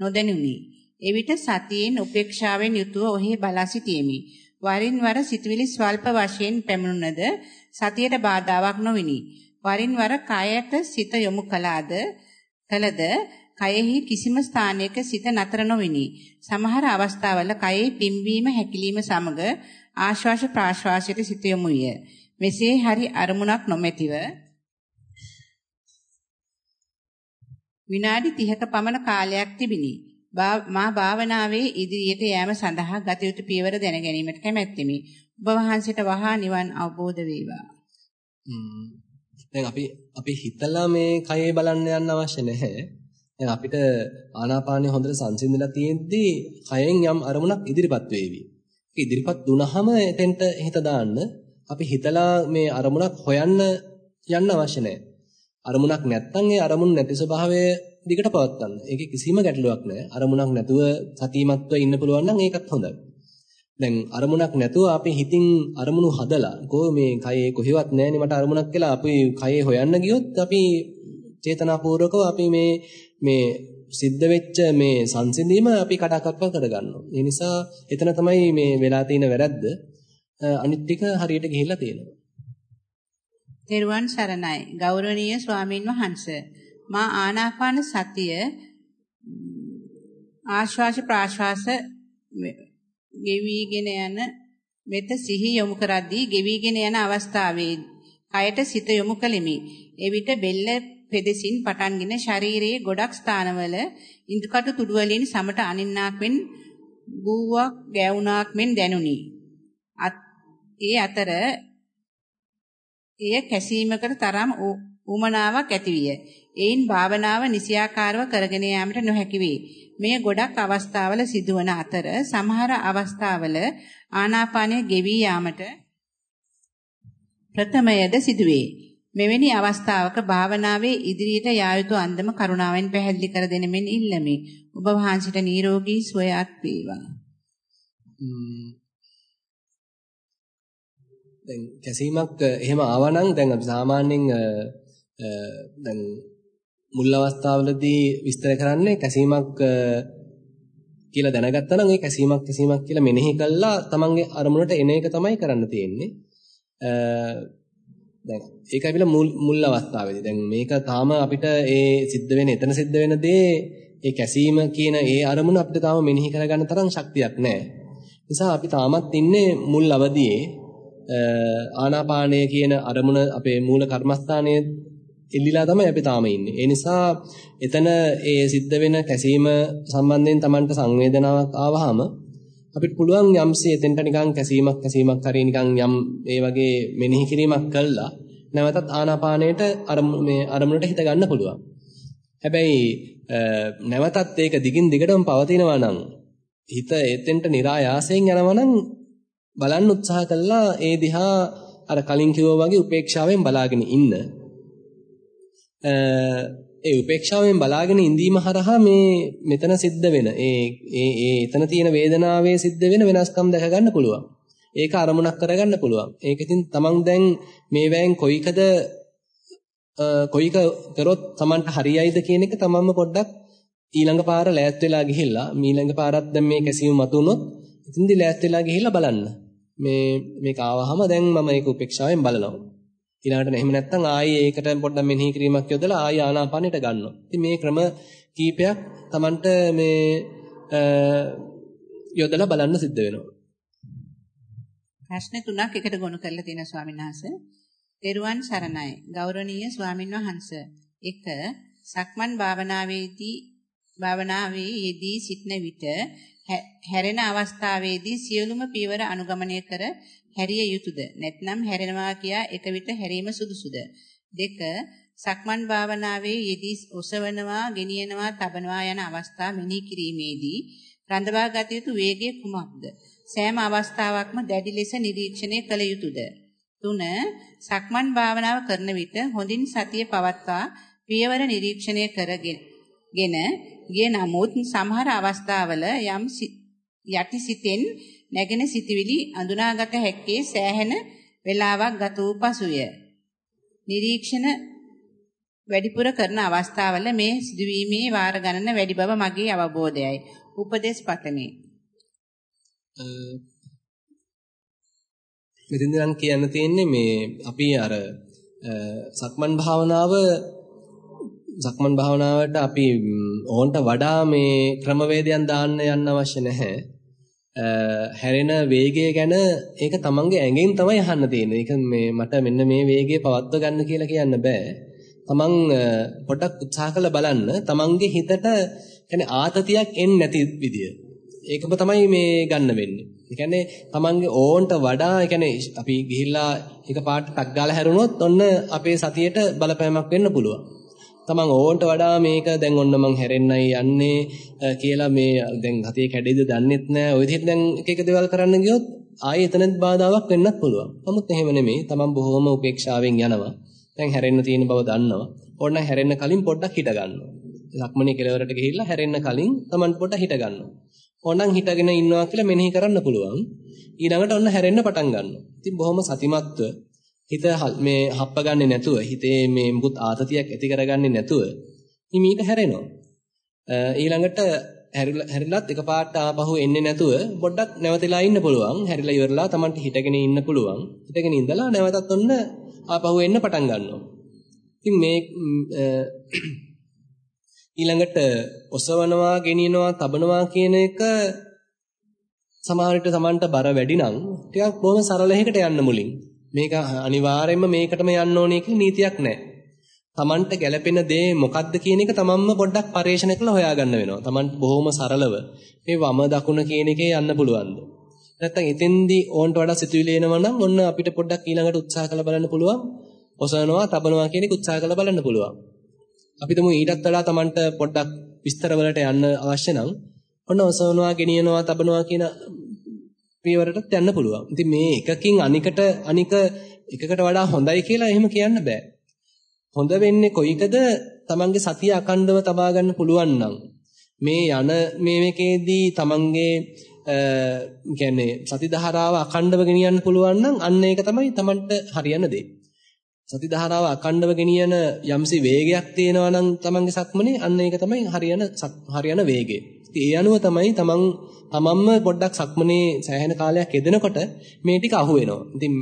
නොදැනුනි. එවිට සතියෙන් උපේක්ෂාවෙන් යුතුව ඔහි බලා සිටියෙමි. වරින් වර සිතුවිලි ස්වල්ප වශයෙන් පැමුණුනද සතියට බාධාවක් නොවිනි. වරින් වර කයට සිත යොමු කළාද කළද කයෙහි කිසිම ස්ථානයක සිත නතර නොවිනි. සමහර අවස්ථාවල කයේ පිම්වීම හැකිලිම සමග ආශ්වාස ප්‍රාශ්වාසයට සිත යොමු විය. මෙසේ හරි අරමුණක් නොමැතිව විනාඩි 30ක පමණ කාලයක් තිබිනි. මා භාවනාවේ ඉදිරියට යෑම සඳහා ගත යුතු පියවර දැන ගැනීමට කැමැත්තෙමි. ඔබ වහන්සේට වහා නිවන් අවබෝධ වේවා. දැන් අපි අපි හිතලා මේ කයේ බලන්න යන්න අවශ්‍ය නැහැ. දැන් අපිට ආනාපානය හොඳට සංසිඳලා තියෙද්දී කයෙන් යම් අරමුණක් ඉදිරිපත් වේවි. ඒක ඉදිරිපත් වුණාම එතෙන්ට හිත දාන්න අපි හිතලා මේ අරමුණක් හොයන්න යන්න අවශ්‍ය නැහැ. අරමුණක් නැත්තම් ඒ අරමුණ නැති ස්වභාවය දිගට පවත්වන්න. ඒකේ කිසිම ගැටලුවක් නැහැ. අරමුණක් නැතුව සතිමත්ව ඉන්න පුළුවන් නම් ඒකත් හොඳයි. දැන් අරමුණක් නැතුව අපි හිතින් අරමුණු හදලා කො මේ කයේ කොහෙවත් නැහෙනේ මට අරමුණක් කියලා අපි කයේ හොයන්න ගියොත් අපි චේතනාපූර්වකව අපි මේ මේ සිද්ධ වෙච්ච මේ සංසිඳීම අපි කඩාකප්ප කරගන්නවා. ඒ නිසා එතන තමයි මේ වෙලා තියෙන වැරද්ද. අනිත් ටික හරියට ගිහිල්ලා තියෙනවා. තෙරුවන් සරණයි. ගෞරවනීය ස්වාමින් වහන්සේ. මා ආනාපාන සතිය ආශ්වාස ප්‍රාශ්වාස ගෙවිගෙන යන වෙත සිහි යොමු කරද්දී ගෙවිගෙන යන අවස්ථාවේ කයට සිත යොමු කළෙමි. එවිට බෙල්ල පෙදෙසින් පටන්ගෙන ශරීරයේ ගොඩක් ස්ථානවල ඉන්දුකටු තුඩු වලින් සමට අනින්නාක් මෙන් බූවක් ගැවුනාක් මෙන් දැනුනි. ඒ අතර එය කැසීමකට තරම් උමනාවක් ඇතිවිය. එයින් භාවනාව නිසියාකාරව කරගෙන යාමට නොහැකි වේ. මෙය ගොඩක් අවස්ථාවල සිදුවන අතර සමහර අවස්ථාවල ආනාපානය ගෙවි යාමට ප්‍රථමයද සිදුවේ. මෙවැනි අවස්ථාවක භාවනාවේ ඉදිරියට යා යුතු අන්දම කරුණාවෙන් පැහැදිලි කර දෙන මෙන් ඉල්ලමි. ඔබ වහන්සේට නිරෝගී සුවයක් වේවා. දැන් කැසීමක් එහෙම ආවනම් දැන් අපි සාමාන්‍යයෙන් දැන් මුල් අවස්ථාවලදී විස්තර කරන්නේ කැසීමක් කියලා දැනගත්තා නම් ඒ කැසීමක් කැසීමක් කියලා මෙනෙහි කළා තමන්ගේ අරමුණට එන එක තමයි කරන්න තියෙන්නේ. දැන් ඒක අපිලා මුල් මුල් අවස්ථාවේදී. දැන් මේක තාම අපිට ඒ සිද්ධ වෙන එතන සිද්ධ වෙන දේ ඒ කැසීම කියන ඒ අරමුණ අපිට තාම මෙනෙහි කරගන්න තරම් ශක්තියක් නැහැ. නිසා අපි තාමත් ඉන්නේ මුල් අවදියේ ආනාපානය කියන අරමුණ අපේ මූල කර්මස්ථානයේ එල්ලිලා තමයි අපි තාම ඉන්නේ. ඒ නිසා එතන ඒ සිද්ධ වෙන කැසීම සම්බන්ධයෙන් Tamanට සංවේදනාවක් ආවහම අපිට පුළුවන් යම්සේ එතෙන්ට නිකන් කැසීමක් කැසීමක් හරි නිකන් යම් ඒ වගේ මෙනෙහි කිරීමක් කළා නැවතත් ආනාපානයට අරමුණ මේ අරමුණට හිත ගන්න පුළුවන්. හැබැයි නැවතත් ඒක දිගින් දිගටම පවතිනවා නම් හිත එතෙන්ට નિરાයාසයෙන් යනවා නම් බලන්න උත්සාහ කළා ඒ දිහා අර කලින් කිව්වා වගේ උපේක්ෂාවෙන් බලාගෙන ඉන්න. ඒ උපේක්ෂාවෙන් බලාගෙන ඉඳීම හරහා මේ මෙතන සිද්ධ වෙන ඒ ඒ ඒ එතන තියෙන වේදනාවේ සිද්ධ වෙන වෙනස්කම් දැක ගන්න පුළුවන්. ඒක අරමුණක් කරගන්න පුළුවන්. ඒක ඉතින් තමන් දැන් මේ වෑන් කොයිකද කොයික කරොත් තමන්ට හරියයිද කියන එක තමන්ම පොඩ්ඩක් ඊළඟ පාර ලෑස්ති වෙලා ගිහිල්ලා ඊළඟ පාරත් දැන් මේ කැසීම මතුනොත් ඉතින්දි ලෑස්ති වෙලා ගිහිල්ලා බලන්න. මේ මේක ආවහම දැන් මම ඒක උපේක්ෂාවෙන් බලනවා. ඊළඟට එහෙම නැත්නම් ආයි ඒකට පොඩ්ඩක් මෙනෙහි කිරීමක් යොදලා ආයි ආනාපානෙට ගන්නවා. ඉතින් මේ ක්‍රම කීපයක් Tamanට මේ යොදලා බලන්න සිද්ධ වෙනවා. ප්‍රශ්න තුනක් එකට ගොනු කරලා තියෙන ස්වාමීන් වහන්සේ. දේරුවන් සරණයි. ගෞරවනීය ස්වාමින් වහන්සේ. 1. සක්මන් භාවනාවේදී භාවනාවේ යෙදී සිටන විට හැරෙන අවස්ථාවේදී සියලුම පියවර අනුගමනය කර හැරිය යුතුයද නැත්නම් හැරෙනවා කියා එක විට හැරීම සුදුසුද? දෙක සක්මන් භාවනාවේ යෙදී ඔසවනවා ගෙනියනවා තබනවා යන අවස්ථා මෙනෙහි කිරීමේදී රඳවා ගත යුතු වේගය කුමක්ද? සෑම අවස්ථාවකම දැඩි ලෙස නිරීක්ෂණය කළ යුතුයද තුන සක්මන් භාවනාව කරන විට හොඳින් සතිය පවත්වා පියවර නිරීක්ෂණය කරගෙන ගිය නමුත් සමහර අවස්ථාවල යම් යටි සිතෙන් නැගෙන සිටිවිලි අඳුනාගත හැක්කේ සෑහෙන වේලාවක් ගත වූ පසුය. නිරීක්ෂණ වැඩිපුර කරන අවස්ථාවල මේ සිදුවීමේ වාර ගණන වැඩි බව මගේ අවබෝධයයි. උපදේශ පතමි. මෙතෙන්ද නම් කියන්න තියෙන්නේ මේ අපි අර සක්මන් භාවනාව සක්මන් භාවනාවට අපි ඕන්ට වඩා මේ ක්‍රමවේදයන් දාන්න යන්න අවශ්‍ය නැහැ. හැරෙන වේගය ගැන ඒක තමන්ගේ ඇඟෙන් තමයි අහන්න තියෙන්නේ. ඒක මේ මට මෙන්න මේ වේගය පවත්ව ගන්න කියලා කියන්න බෑ. තමන් පොඩ්ඩක් උත්සාහ කරලා බලන්න තමන්ගේ හිතට කියන්නේ ආතතියක් එන්නේ නැති විදිය. ඒකම තමයි මේ ගන්න වෙන්නේ. ඒ කියන්නේ තමන්ගේ ඕන්ට වඩා ඒ කියන්නේ අපි ගිහිල්ලා එක පාට ටක් ගාලා හැරුණොත් ඔන්න අපේ සතියේට බලපෑමක් වෙන්න පුළුවන්. තමන් ඕන්ට වඩා මේක දැන් ඔන්න මං හැරෙන්නයි යන්නේ කියලා මේ දැන් හතේ කැඩෙයිද දන්නෙත් නෑ. ওই විදිහට දැන් එක එක දේවල් කරන්න ගියොත් ආයේ එතනත් බාධාවක් වෙන්නත් පුළුවන්. නමුත් එහෙම නෙමෙයි. තමන් බොහොම උපේක්ෂාවෙන් යනවා. දැන් හැරෙන්න තියෙන බව දන්නවා. ඕන්න හැරෙන්න කලින් පොඩ්ඩක් හිට ගන්නවා. ලක්මනේ කෙලවරට ගිහිල්ලා හැරෙන්න කලින් තමන් පොඩ්ඩක් හිට ගන්නවා. ඕනනම් හිටගෙන ඉන්නවා කියලා මෙනෙහි කරන්න පුළුවන්. ඊළඟට ඔන්න හැරෙන්න පටන් ගන්නවා. ඉතින් බොහොම සතිමත්ව හිත මේ හප්ප ගන්නෙ නැතුව හිතේ මේ මුකුත් ආතතියක් ඇති කරගන්නේ නැතුව හිමීට හැරෙනවා. ඊළඟට හැරිලත් එකපාරට ආපහු එන්නේ නැතුව පොඩ්ඩක් නැවතලා ඉන්න පුළුවන්. හැරිලා ඉවරලා Tamanට හිටගෙන ඉන්න පුළුවන්. හිටගෙන ඉඳලා නැවතත් ඔන්න ආපහු එන්න පටන් ගන්නවා. ඉතින් මේ ඊළඟට ඔසවනවා, ගෙනියනවා, තබනවා කියන එක සමහර විට Tamanට බර වැඩි නම් ටිකක් බොහොම සරල එකකට යන්න මුලින්. මේක අනිවාර්යයෙන්ම මේකටම යන්න ඕනේ කියලා නීතියක් නැහැ. Tamanට ගැළපෙන දේ මොකක්ද කියන එක තමන්ම පොඩ්ඩක් පරිශන කරලා හොයාගන්න වෙනවා. Tamanට බොහොම සරලව මේ වම දකුණ කියන එකේ යන්න පුළුවන්ද? නැත්තම් එතෙන්දී ඕන්ට වඩා සිතුවිලි එනවා නම් ඔන්න අපිට පොඩ්ඩක් ඊළඟට උත්සාහ කරලා බලන්න පුළුවන්. ඔසවනවා, තබනවා කියන එක උත්සාහ කරලා බලන්න පුළුවන්. අපි තමු ඊටත් වඩා Tamanට පොඩ්ඩක් විස්තර වලට යන්න අවශ්‍ය නම් ඔන්න ඔසවනවා, ගෙනියනවා, තබනවා කියන පියවරටත් යන්න පුළුවන්. ඉතින් මේ එකකින් අනිකට අනික එකකට වඩා හොඳයි කියලා එහෙම කියන්න බෑ. හොඳ වෙන්නේ කොයිකද තමන්ගේ සතිය අකණ්ඩව තබා ගන්න පුළුවන් නම් මේ යන මේ මේකේදී තමන්ගේ කියන්නේ සති ධාරාව අකණ්ඩව ගෙනියන්න පුළුවන් නම් අන්න ඒක තමයි තමන්ට හරියන දේ. සති ධාරාව අකණ්ඩව ගෙනියන යම්සි වේගයක් තියෙනවා නම් තමන්ගේ සක්මනේ අන්න ඒක තමයි හරියන හරියන වේගය. ඒ අනුව තමයි තමන් තමන්ම පොඩ්ඩක් සක්මනේ සෑහෙන කාලයක් යෙදෙනකොට මේ ටික අහු වෙනවා. ඉතින්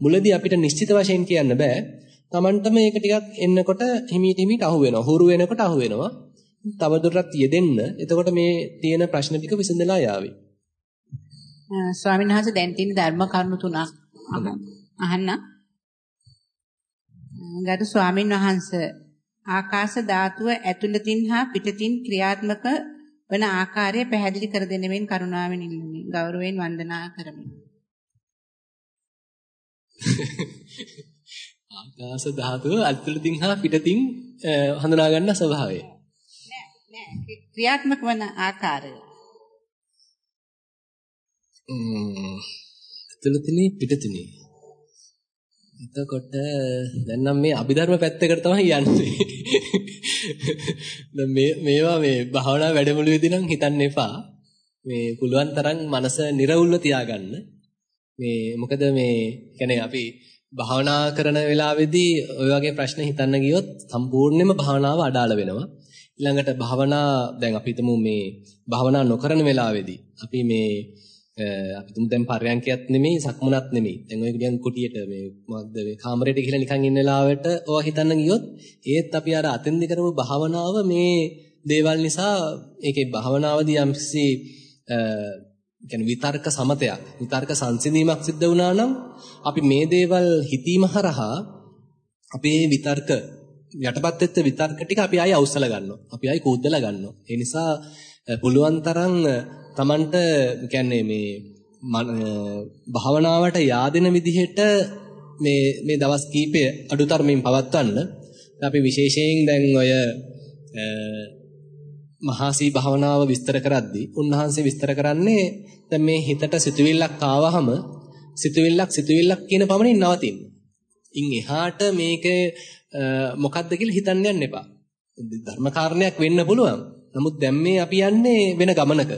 මුලදී අපිට නිශ්චිත වශයෙන් කියන්න බෑ. තමන්ට මේක ටිකක් එන්නකොට හිමීට හිමීට අහු වෙනවා. හුරු වෙනකොට අහු වෙනවා. තවදුරටත් යෙදෙන්න. එතකොට මේ තියෙන ප්‍රශ්න ටික විසඳලා යාවේ. ස්වාමීන් වහන්සේ දැන් තියෙන ධර්ම කරුණු තුනක් අහන්න. ගරු ස්වාමීන් වහන්සේ ආකාශ ධාතුව ඇතුළතින් හා පිටතින් ක්‍රියාත්මක වන ආකාරය පැහැදිලි කර දෙනෙමින් කරුණාවෙන් ඉල්ලමි. ගෞරවයෙන් වන්දනා කරමි. ආකාශ ධාතුව ඇතුළතින් හා පිටතින් හඳුනා ගන්න ස්වභාවය. නෑ නෑ ක්‍රියාත්මක වන ආකාරය. ඇතුළතින් පිටතින් එතකොට දැන් නම් මේ අභිධර්ම පැත්තකට තමයි යන්නේ. දැන් මේ මේවා මේ භාවනා වැඩමුළුවේදී නම් හිතන්න එපා. මේ පුළුවන් තරම් මනස නිර්වුල්ව තියාගන්න. මේ මොකද මේ කියන්නේ අපි භාවනා කරන වෙලාවේදී ওই වගේ ප්‍රශ්න හිතන්න ගියොත් සම්පූර්ණයෙන්ම භාවනාව අඩාල වෙනවා. ඊළඟට භාවනා දැන් අපි හිතමු මේ භාවනා නොකරන වෙලාවේදී අපි මේ අපි තුමු දැන් පරයන්කයක් නෙමෙයි සක්මනක් නෙමෙයි. දැන් ඔය නිකන් කුටියට මේ මොකද්ද මේ කාමරයට ගිහලා නිකන් ඉන්න වෙලාවට ඔවා හිතන්න ගියොත් ඒත් අපි අර අතෙන්දි කරපු භාවනාව මේ දේවල් නිසා ඒකේ භාවනාවදී යම්කිසි කියන්නේ විතර්ක සමතයක් විතර්ක සංසිඳීමක් සිද්ධ වුණා නම් අපි මේ දේවල් හිතීම හරහා අපේ විතර්ක යටපත් වෙච්ච විතර්ක ටික අපි ආයෙ අවසල ගන්නවා. අපි ආයෙ කෝද්දලා ගන්නවා. ඒ නිසා පුළුවන් තරම් Tamanට කියන්නේ මේ භාවනාවට yaadෙන විදිහට මේ මේ දවස් කීපය අඩුතරමින් පවත්වන්න අපි විශේෂයෙන් දැන් ඔය මහාසී භාවනාව විස්තර කරද්දී උන්වහන්සේ විස්තර කරන්නේ දැන් මේ හිතට සිතුවිල්ලක් ආවහම සිතුවිල්ලක් සිතුවිල්ලක් කියන පමණින් නවතින්න. ඉන් එහාට මේක මොකක්ද කියලා හිතන්න යන්න එපා. ධර්ම කාරණයක් වෙන්න පුළුවන්. නමුත් දැන් මේ අපි යන්නේ වෙන ගමනක.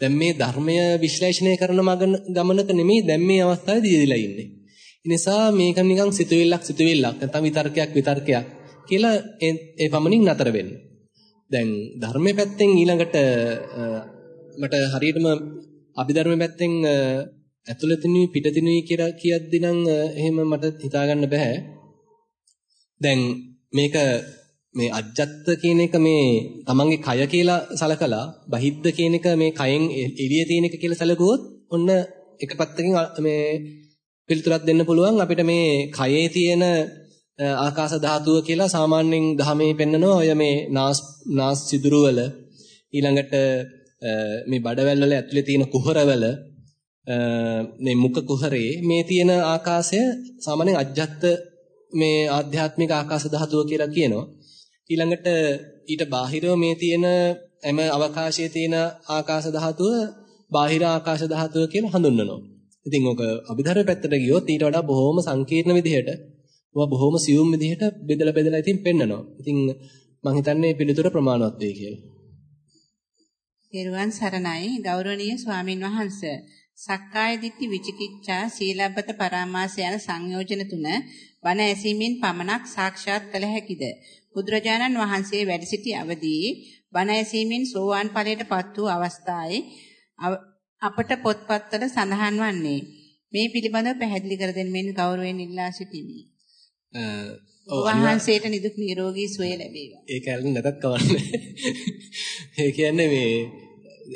දැන් මේ ධර්මය විශ්ලේෂණය කරන ගමනක නෙමෙයි දැන් මේ අවස්ථාවේදී යෙදিলা ඉන්නේ. ඒ නිසා මේක නිකන් සිතුවිල්ලක් සිතුවිල්ලක් නැත්නම් විතර්කයක් විතර්කයක් කියලා ඒ පමණින් නතර වෙන්න. දැන් ධර්මයේ පැත්තෙන් ඊළඟට මට හරියටම අභිධර්ම පැත්තෙන් ඇතුළතිනුයි පිටතිනුයි කියලා කියද්දී නම් එහෙම මට හිතා ගන්න බෑ. දැන් මේක මේ අජ්ජත් කියන එක මේ තමන්ගේ කය කියලා සලකලා බහිද්ද කියන එක මේ කයෙන් එළිය තියෙන එක කියලා සැලකුවොත් ඔන්න එක පැත්තකින් මේ පිළිතුරක් දෙන්න පුළුවන්. අපිට මේ කයේ තියෙන ආකාශ ධාතුව කියලා සාමාන්‍යයෙන් දහමේ පෙන්නනවා. ඔය මේ නාස් නාස් සිදුරු වල ඊළඟට මේ බඩවැල් වල ඇතුලේ තියෙන කුහරවල මේ මුඛ කුහරේ මේ තියෙන ආකාශය සාමාන්‍යයෙන් අජ්ජත් මේ ආධ්‍යාත්මික ආකාශ ධාතුව කියලා කියනවා. ඊළඟට ඊට බාහිරව මේ තියෙන හැම අවකාශයේ තියෙන ආකාශ ධාතුව බාහිර ආකාශ ධාතුව කියලා හඳුන්වනවා. ඉතින් ඔක අභිධර්ම පැත්තට ගියොත් ඊට වඩා බොහොම සංකීර්ණ විදිහට ඔවා බොහොම සියුම් විදිහට බෙදලා බෙදලා ඉතින් පෙන්නනවා. ඉතින් මම හිතන්නේ පිළිතුර ප්‍රමාණවත් වෙයි කියලා. තෙරුවන් සරණයි ගෞරවනීය ස්වාමින් වහන්සේ. සක්කාය දිට්ඨි විචිකිච්ඡා සීලබ්බත පරාමාස යන සංයෝජන තුන බණ ඇසීමෙන් පමණක් සාක්ෂාත් කළ හැකිද? බුදුරජාණන් වහන්සේ වැඩ සිටි අවදී බණ ඇසීමෙන් සෝවාන් ඵලයටපත් වූ අවස්ථාවේ අපට පොත්පත්වල සඳහන් වන්නේ මේ පිළිබඳව පැහැදිලි කර දෙන්න මෙන් ගෞරවයෙන් ඉල්ලා සිටිමි. වහන්සේට නිදුක් නිරෝගී සුවය ලැබේවා. ඒක ඇල්ලෙන් නැතත් කවන්නේ. ඒ කියන්නේ මේ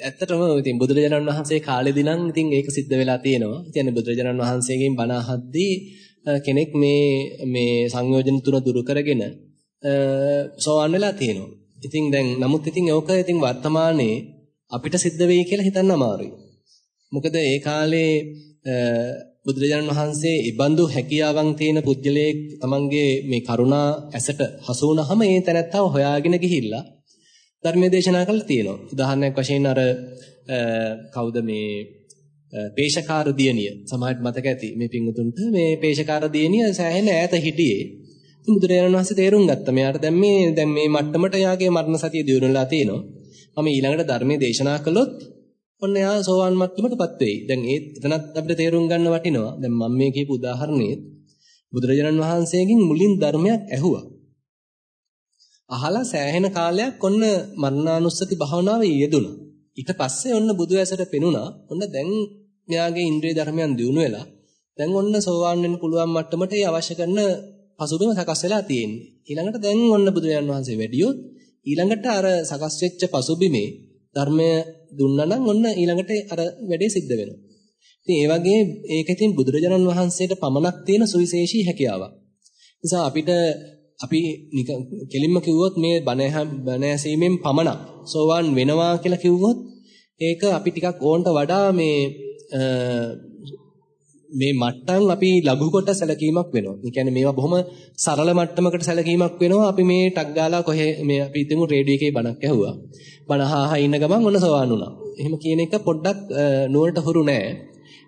ඇත්තටම ඉතින් බුදුරජාණන් වහන්සේ කාලෙදී නම් ඉතින් ඒක සිද්ධ වෙලා තියෙනවා. කියන්නේ බුදුරජාණන් වහන්සේගෙන් බණ අහද්දී කෙනෙක් මේ මේ සංයෝජන තුන දුරු කරගෙන සෝවන් වෙලා තියෙනවා. ඉතින් දැන් නමුත් ඉතින් ඕක ඉතින් වර්තමානයේ අපිට සිද්ධ වෙයි කියලා හිතන්න අමාරුයි. මොකද ඒ කාලේ බුදුරජාණන් වහන්සේ ඉබඳු හැකියාවන් තියෙන පුජ්‍යලයේ තමන්ගේ මේ කරුණා ඇසට හසු වුණාම ඒ තැනැත්තාව හොයාගෙන ගිහිල්ලා ධර්මයේ දේශනා කළා තියෙනවා. උදාහරණයක් වශයෙන් අර කවුද මේ පේශකාර දියණිය සමහරට මතක ඇති මේ පිංගුතුන්ට මේ පේශකාර දියණිය සෑහෙන ඈත හිටියේ. බුදුරජාණන් වහන්සේ තේරුම් ගත්තා. මෙයාට දැන් මේ දැන් මේ මට්ටමට යාගේ මරණ සතිය දියුණුවලා තියෙනවා. මම ඊළඟට ධර්මයේ දේශනා කළොත් ඔන්න එයා සෝවාන් මට්ටමටපත් වෙයි. දැන් ඒ එතනත් අපිට තේරුම් ගන්න වටිනවා. දැන් මම මේ කියපු උදාහරණේ බුදුරජාණන් වහන්සේගෙන් මුලින් ධර්මයක් ඇහුවා. අහලා සෑහෙන කාලයක් ඔන්න මරණානුස්සති භාවනාවේ යෙදුණා. ඊට පස්සේ ඔන්න බුදු ඇසට පෙනුණා. ඔන්න දැන් මෙයාගේ ඉන්ද්‍රිය ධර්මයන් දියුණු වෙලා දැන් ඔන්න සෝවාන් වෙන්න පුළුවන් මට්ටමට ඒ අවශ්‍ය කරන පසුබිම සකස් වෙලා තියෙන්නේ. ඊළඟට දැන් ඔන්න බුදුරජාණන් වහන්සේ වැඩියොත් ඊළඟට අර සකස් වෙච්ච පසුබිමේ ධර්මය දුන්නා නම් ඔන්න ඊළඟට අර වැඩේ සිද්ධ වෙනවා. ඉතින් ඒ වගේ ඒක ඉතින් බුදුරජාණන් වහන්සේට පමණක් තියෙන සුවිශේෂී හැකියාවක්. නිසා අපිට අපි කෙලින්ම කිව්වොත් මේ බණ බණ ඇසීමෙන් පමණක් සෝවාන් වෙනවා කියලා කිව්වොත් ඒක අපි ටිකක් ඕන්ට වඩා මේ මේ මට්ටම් අපි ලඝු කොට සැලකීමක් වෙනවා. ඒ කියන්නේ මේවා බොහොම සරල මට්ටමකට සැලකීමක් වෙනවා. අපි මේ ටක් ගාලා කොහේ මේ අපි හිතමු රේඩියෝ එකේ බණක් ඇහුවා. බණ අහහා ඉන්න ගමන් ඔන්න සෝවාන් වුණා. එහෙම කියන එක පොඩ්ඩක් නුවරට හුරු නෑ.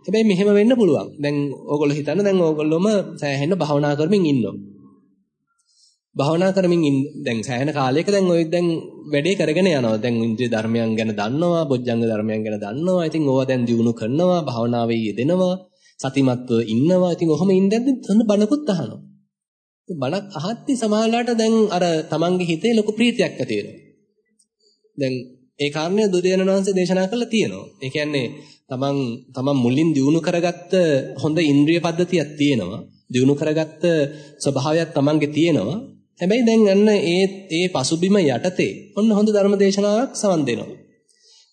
හැබැයි මෙහෙම වෙන්න පුළුවන්. දැන් ඕගොල්ලෝ හිතන්න දැන් ඕගොල්ලෝම සෑහෙන භාවනා කරමින් ඉන්නවා. භාවනා කරමින් දැන් සෑහෙන කාලයක දැන් ඔය දැන් වැඩේ කරගෙන යනවා. දැන් ඉන්ද්‍රිය ධර්මයන් ගැන දන්නවා, බොජ්ජංග ධර්මයන් ගැන දන්නවා. ඉතින් ඕවා දැන් දිනු කරනවා, භාවනාවේ යෙදෙනවා. සතිමත්ව ඉන්නවා. ඉතින් ඔහොම ඉඳද්දි ඔන්න බණකුත් අහනවා. බණක් අහද්දි සමහරලාට දැන් අර තමන්ගේ හිතේ ලොකු ප්‍රීතියක් ඇති වෙනවා. දැන් ඒ කාරණේ දුර්යනන වංශය දේශනා කළා තියෙනවා. ඒ කියන්නේ තමන් තමන් මුලින් දිනු කරගත්ත හොඳ ඉන්ද්‍රිය පද්ධතියක් තියෙනවා. දිනු කරගත්ත ස්වභාවයක් තමන්ගේ තියෙනවා. හැබැයි දැන් අන්න ඒ ඒ පසුබිම යටතේ ඔන්න හොඳ ධර්ම දේශනාවක් සවන් දෙනවා.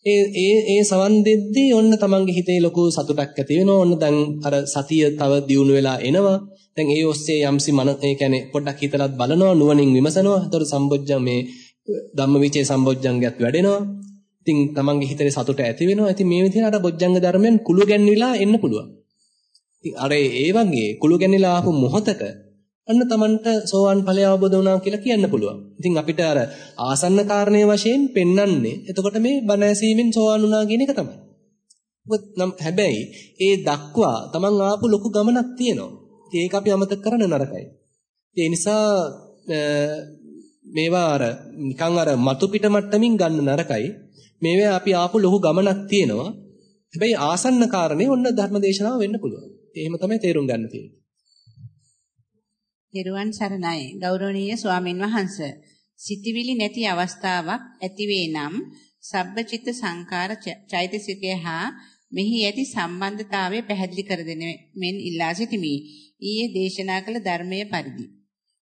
ඒ ඒ ඒ සවන් දෙද්දී ඔන්න තමන්ගේ හිතේ ලොකු සතුටක් ඇති වෙනවා. ඔන්න දැන් අර සතිය තව දියුණු වෙලා එනවා. දැන් ඒ ඔස්සේ යම්සි මන ඒ කියන්නේ පොඩ්ඩක් හිතලත් බලනවා නුවණින් විමසනවා. ඒතකොට සම්බොජ්ජං මේ ධම්මවිචේ සම්බොජ්ජංගයත් වැඩෙනවා. ඉතින් තමන්ගේ හිතේ සතුට ඇති වෙනවා. ඉතින් මේ විදිහට අර බොජ්ජංග ධර්මයන් කුළු ගැන්විලා එන්න පුළුවන්. ඉතින් අර ඒ වගේ කුළු ගැන්විලා ආපු මොහතක අන්න Tamanට සෝවාන් ඵලය අවබෝධ වුණා කියලා කියන්න පුළුවන්. ඉතින් අපිට අර ආසන්න කාරණේ වශයෙන් පෙන්වන්නේ එතකොට මේ බණ ඇසීමෙන් සෝවාන් වුණා කියන එක තමයි. හැබැයි ඒ දක්වා Taman ආපු ලොකු ගමනක් තියෙනවා. ඒක අපි අමතක කරන්න නරකයි. ඒ නිසා මේවා අර නිකන් අර මතු පිට මට්ටමින් ගන්න නරකයි. මේවා අපි ආපු ලොකු ගමනක් තියෙනවා. හැබැයි ආසන්න කාරණේ ඔන්න ධර්මදේශනාව වෙන්න පුළුවන්. එහෙම තමයි තේරුම් ගන්න තියෙන්නේ. නිර්වන් සරණයි ගෞරවනීය ස්වාමින් වහන්ස සිතිවිලි නැති අවස්ථාවක් ඇතිවේ නම් සබ්බචිත්ත සංකාර චෛතසිකය හා මෙහි ඇති සම්බන්ධතාවය පැහැදිලි කර දෙන මෙන් ඉල්ලා සිටිමි. ඊයේ දේශනා කළ ධර්මයේ පරිදි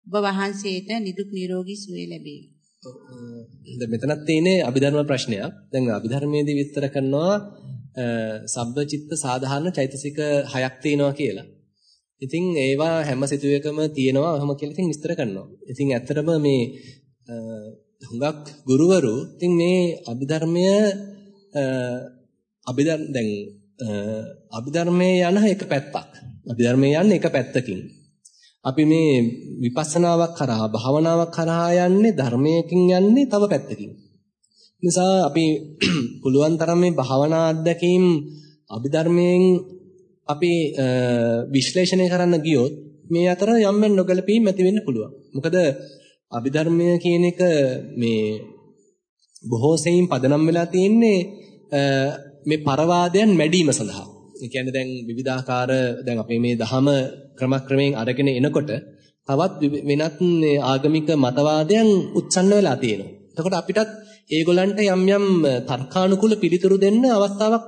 ඔබ වහන්සේට නිදුක් නිරෝගී සුවය ලැබේවා. දැන් මෙතනත් තියෙන්නේ අභිධර්ම ප්‍රශ්නයක්. දැන් අභිධර්මයේදී විස්තර කරනවා සබ්බචිත්ත සාධාරණ චෛතසික හයක් තියෙනවා කියලා. ඉතින් ඒවා හැම සිතුවේකම තියෙනවා ඔහොම කියලා ඉතින් විස්තර කරනවා. ඉතින් ඇත්තටම මේ හුඟක් ගුරුවරු ඉතින් මේ අභිධර්මය අභිධර්ම දැන් අභිධර්මයේ යන එක පැත්තක්. අභිධර්මයේ යන්නේ එක පැත්තකින්. අපි මේ විපස්සනාවක් කරහා භාවනාවක් කරහා යන්නේ ධර්මයකින් යන්නේ තව පැත්තකින්. නිසා අපි පුළුවන් තරම් මේ භාවනා අත්දැකීම් අභිධර්මයෙන් අපි විශ්ලේෂණය කරන්න ගියොත් මේ අතර යම් යම් නොගැලපීම් ඇති වෙන්න පුළුවන්. මොකද අභිධර්මය කියන එක මේ බොහෝ සෙයින් පදනම් වෙලා තියෙන්නේ මේ පරවාදයන් මැඩීම සඳහා. ඒ කියන්නේ දැන් විවිධාකාර දැන් අපේ මේ දහම ක්‍රමක්‍රමයෙන් අරගෙන එනකොට තවත් වෙනත් ආගමික මතවාදයන් උත්සන්න වෙලා තියෙනවා. එතකොට අපිටත් ඒගොල්ලන්ට යම් යම් තර්කානුකූල පිළිතුරු දෙන්න අවස්ථාවක්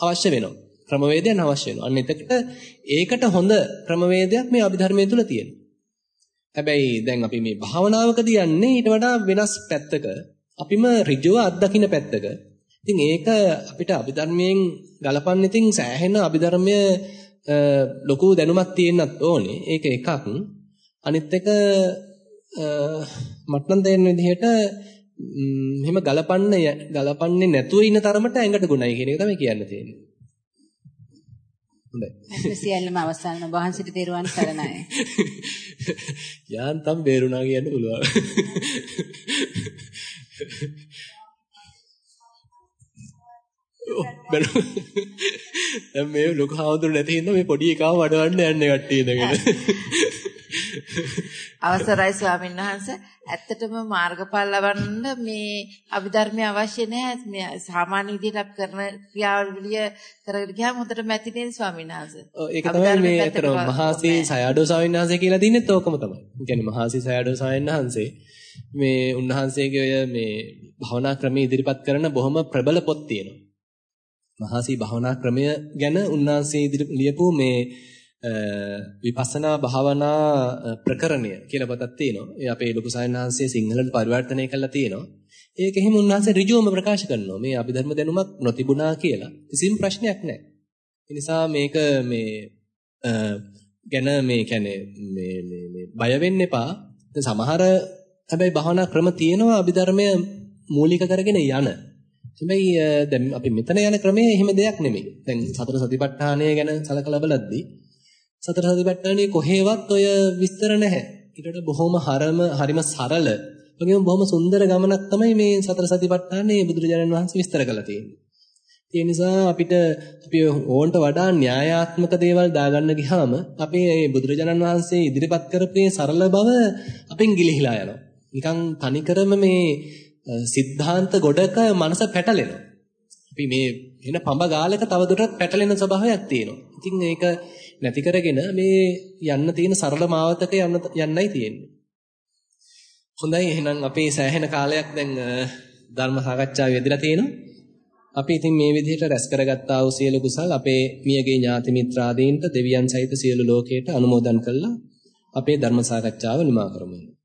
අවශ්‍ය වෙනවා. ක්‍රමවේදයන් අවශ්‍ය වෙනවා. අන්න එතකොට ඒකට හොඳ ක්‍රමවේදයක් මේ අභිධර්මයේ තුල තියෙනවා. හැබැයි දැන් අපි මේ භාවනාවකදී යන්නේ ඊට වඩා වෙනස් පැත්තක. අපිම ඍජුව අත්දකින්න පැත්තක. ඉතින් ඒක අපිට අභිධර්මයෙන් ගලපන්න ඉතින් සෑහෙන අභිධර්මය ලොකු දැනුමක් තියෙන්නත් ඕනේ. ඒක එකක්. අනිත් එක මට නම් තේරෙන විදිහට මෙහෙම ගලපන්න ගලපන්නේ නැතුව ඉන්න තරමට ඇඟට ගුණයි කියන එක තමයි කියන්න තියෙන්නේ. හොඳයි. සියල්ලම අවසන් වහන්සිට තෙරුවන් සරණයි. යාන්තම් බේරුණා කියන්න පුළුවන්. බැලු දැන් මේ ලොකු හාමුදුරු නැති හින්දා මේ පොඩි එකාව වඩවන්න යන්නේ කට්ටිය ඉඳගෙන අවසරයි ස්වාමීන් වහන්සේ ඇත්තටම මාර්ගඵල ලබන්න මේ අභිධර්මය අවශ්‍ය නැහැ මේ සාමාන්‍ය විදිහට අපි කරන ක්‍රියාවලිය කරගෙන ගියාම හොඳට මැති නේද ස්වාමීන් වහන්සේ ඒක තමයි මේ අතර මහසී සයඩෝ ස්වාමීන් වහන්සේ කියලා දින්නෙත් ඕකම තමයි. ඒ කියන්නේ මහසී සයඩෝ ස්වාමීන් වහන්සේ මේ උන්වහන්සේගේ ඔය මේ භවනා ක්‍රමයේ ඉදිරිපත් කරන බොහොම ප්‍රබල පොත් තියෙනවා. මහසී භවනා ක්‍රමය ගැන උන්වහන්සේ ලියපු මේ විපස්සනා භාවනා ප්‍රකරණය කියලා පොතක් තියෙනවා. ඒ අපේ ලොකු සයන්හන්සේ සිංහලට පරිවර්තනය කරලා තියෙනවා. ඒකෙහිම උන්වහන්සේ ඍජුවම ප්‍රකාශ කරනවා. මේ අභිධර්ම දැනුමක් නොතිබුණා කියලා. කිසිම ප්‍රශ්නයක් නැහැ. ඒ නිසා මේක මේ ගැන මේ කියන්නේ මේ මේ මේ බය වෙන්න එපා. සමහර හැබැයි භාවනා ක්‍රම තියෙනවා අභිධර්මය මූලික කරගෙන යන. හැබැයි දැන් අපි මෙතන යන ක්‍රමයේ එහෙම දෙයක් නෙමෙයි. දැන් සතර සතිපට්ඨානය ගැන සලකලා බලද්දී සතර සතිපට්ඨානයේ කොහෙවත් ඔය විස්තර නැහැ. ඊට බොහොම හරම හරිම සරල වගේම බොහොම සුන්දර ගමනක් තමයි මේ සතර සතිපට්ඨානයේ බුදුරජාණන් වහන්සේ විස්තර කරලා තියෙන්නේ. ඒ නිසා අපිට අපි ඕන්ට වඩා න්‍යායාත්මක දේවල් දාගන්න ගියාම අපි මේ බුදුරජාණන් වහන්සේ ඉදිරිපත් කරපු සරල බව අපෙන් ගිලිහිලා යනවා. නිකන් තනිකරම මේ සිද්ධාන්ත ගොඩක මනස පැටලෙනවා. අපි මේ එන පඹ ගාලක තවදුරටත් පැටලෙන ස්වභාවයක් තියෙනවා. ඉතින් ඒක නැති කරගෙන මේ යන්න තියෙන සරල මාවතක යන්න යන්නයි තියෙන්නේ. හොඳයි එහෙනම් අපේ සෑහෙන කාලයක් දැන් ධර්ම සාකච්ඡාවේ යෙදලා තියෙනවා. අපි ඉතින් මේ විදිහට රැස් කරගත්තා වූ සියලු කුසල් අපේ මියගේ ඥාති මිත්‍රාදීන්ට දෙවියන් සහිත සියලු ලෝකයට අනුමෝදන් කළා. අපේ ධර්ම සාකච්ඡාව නිමා කරමු.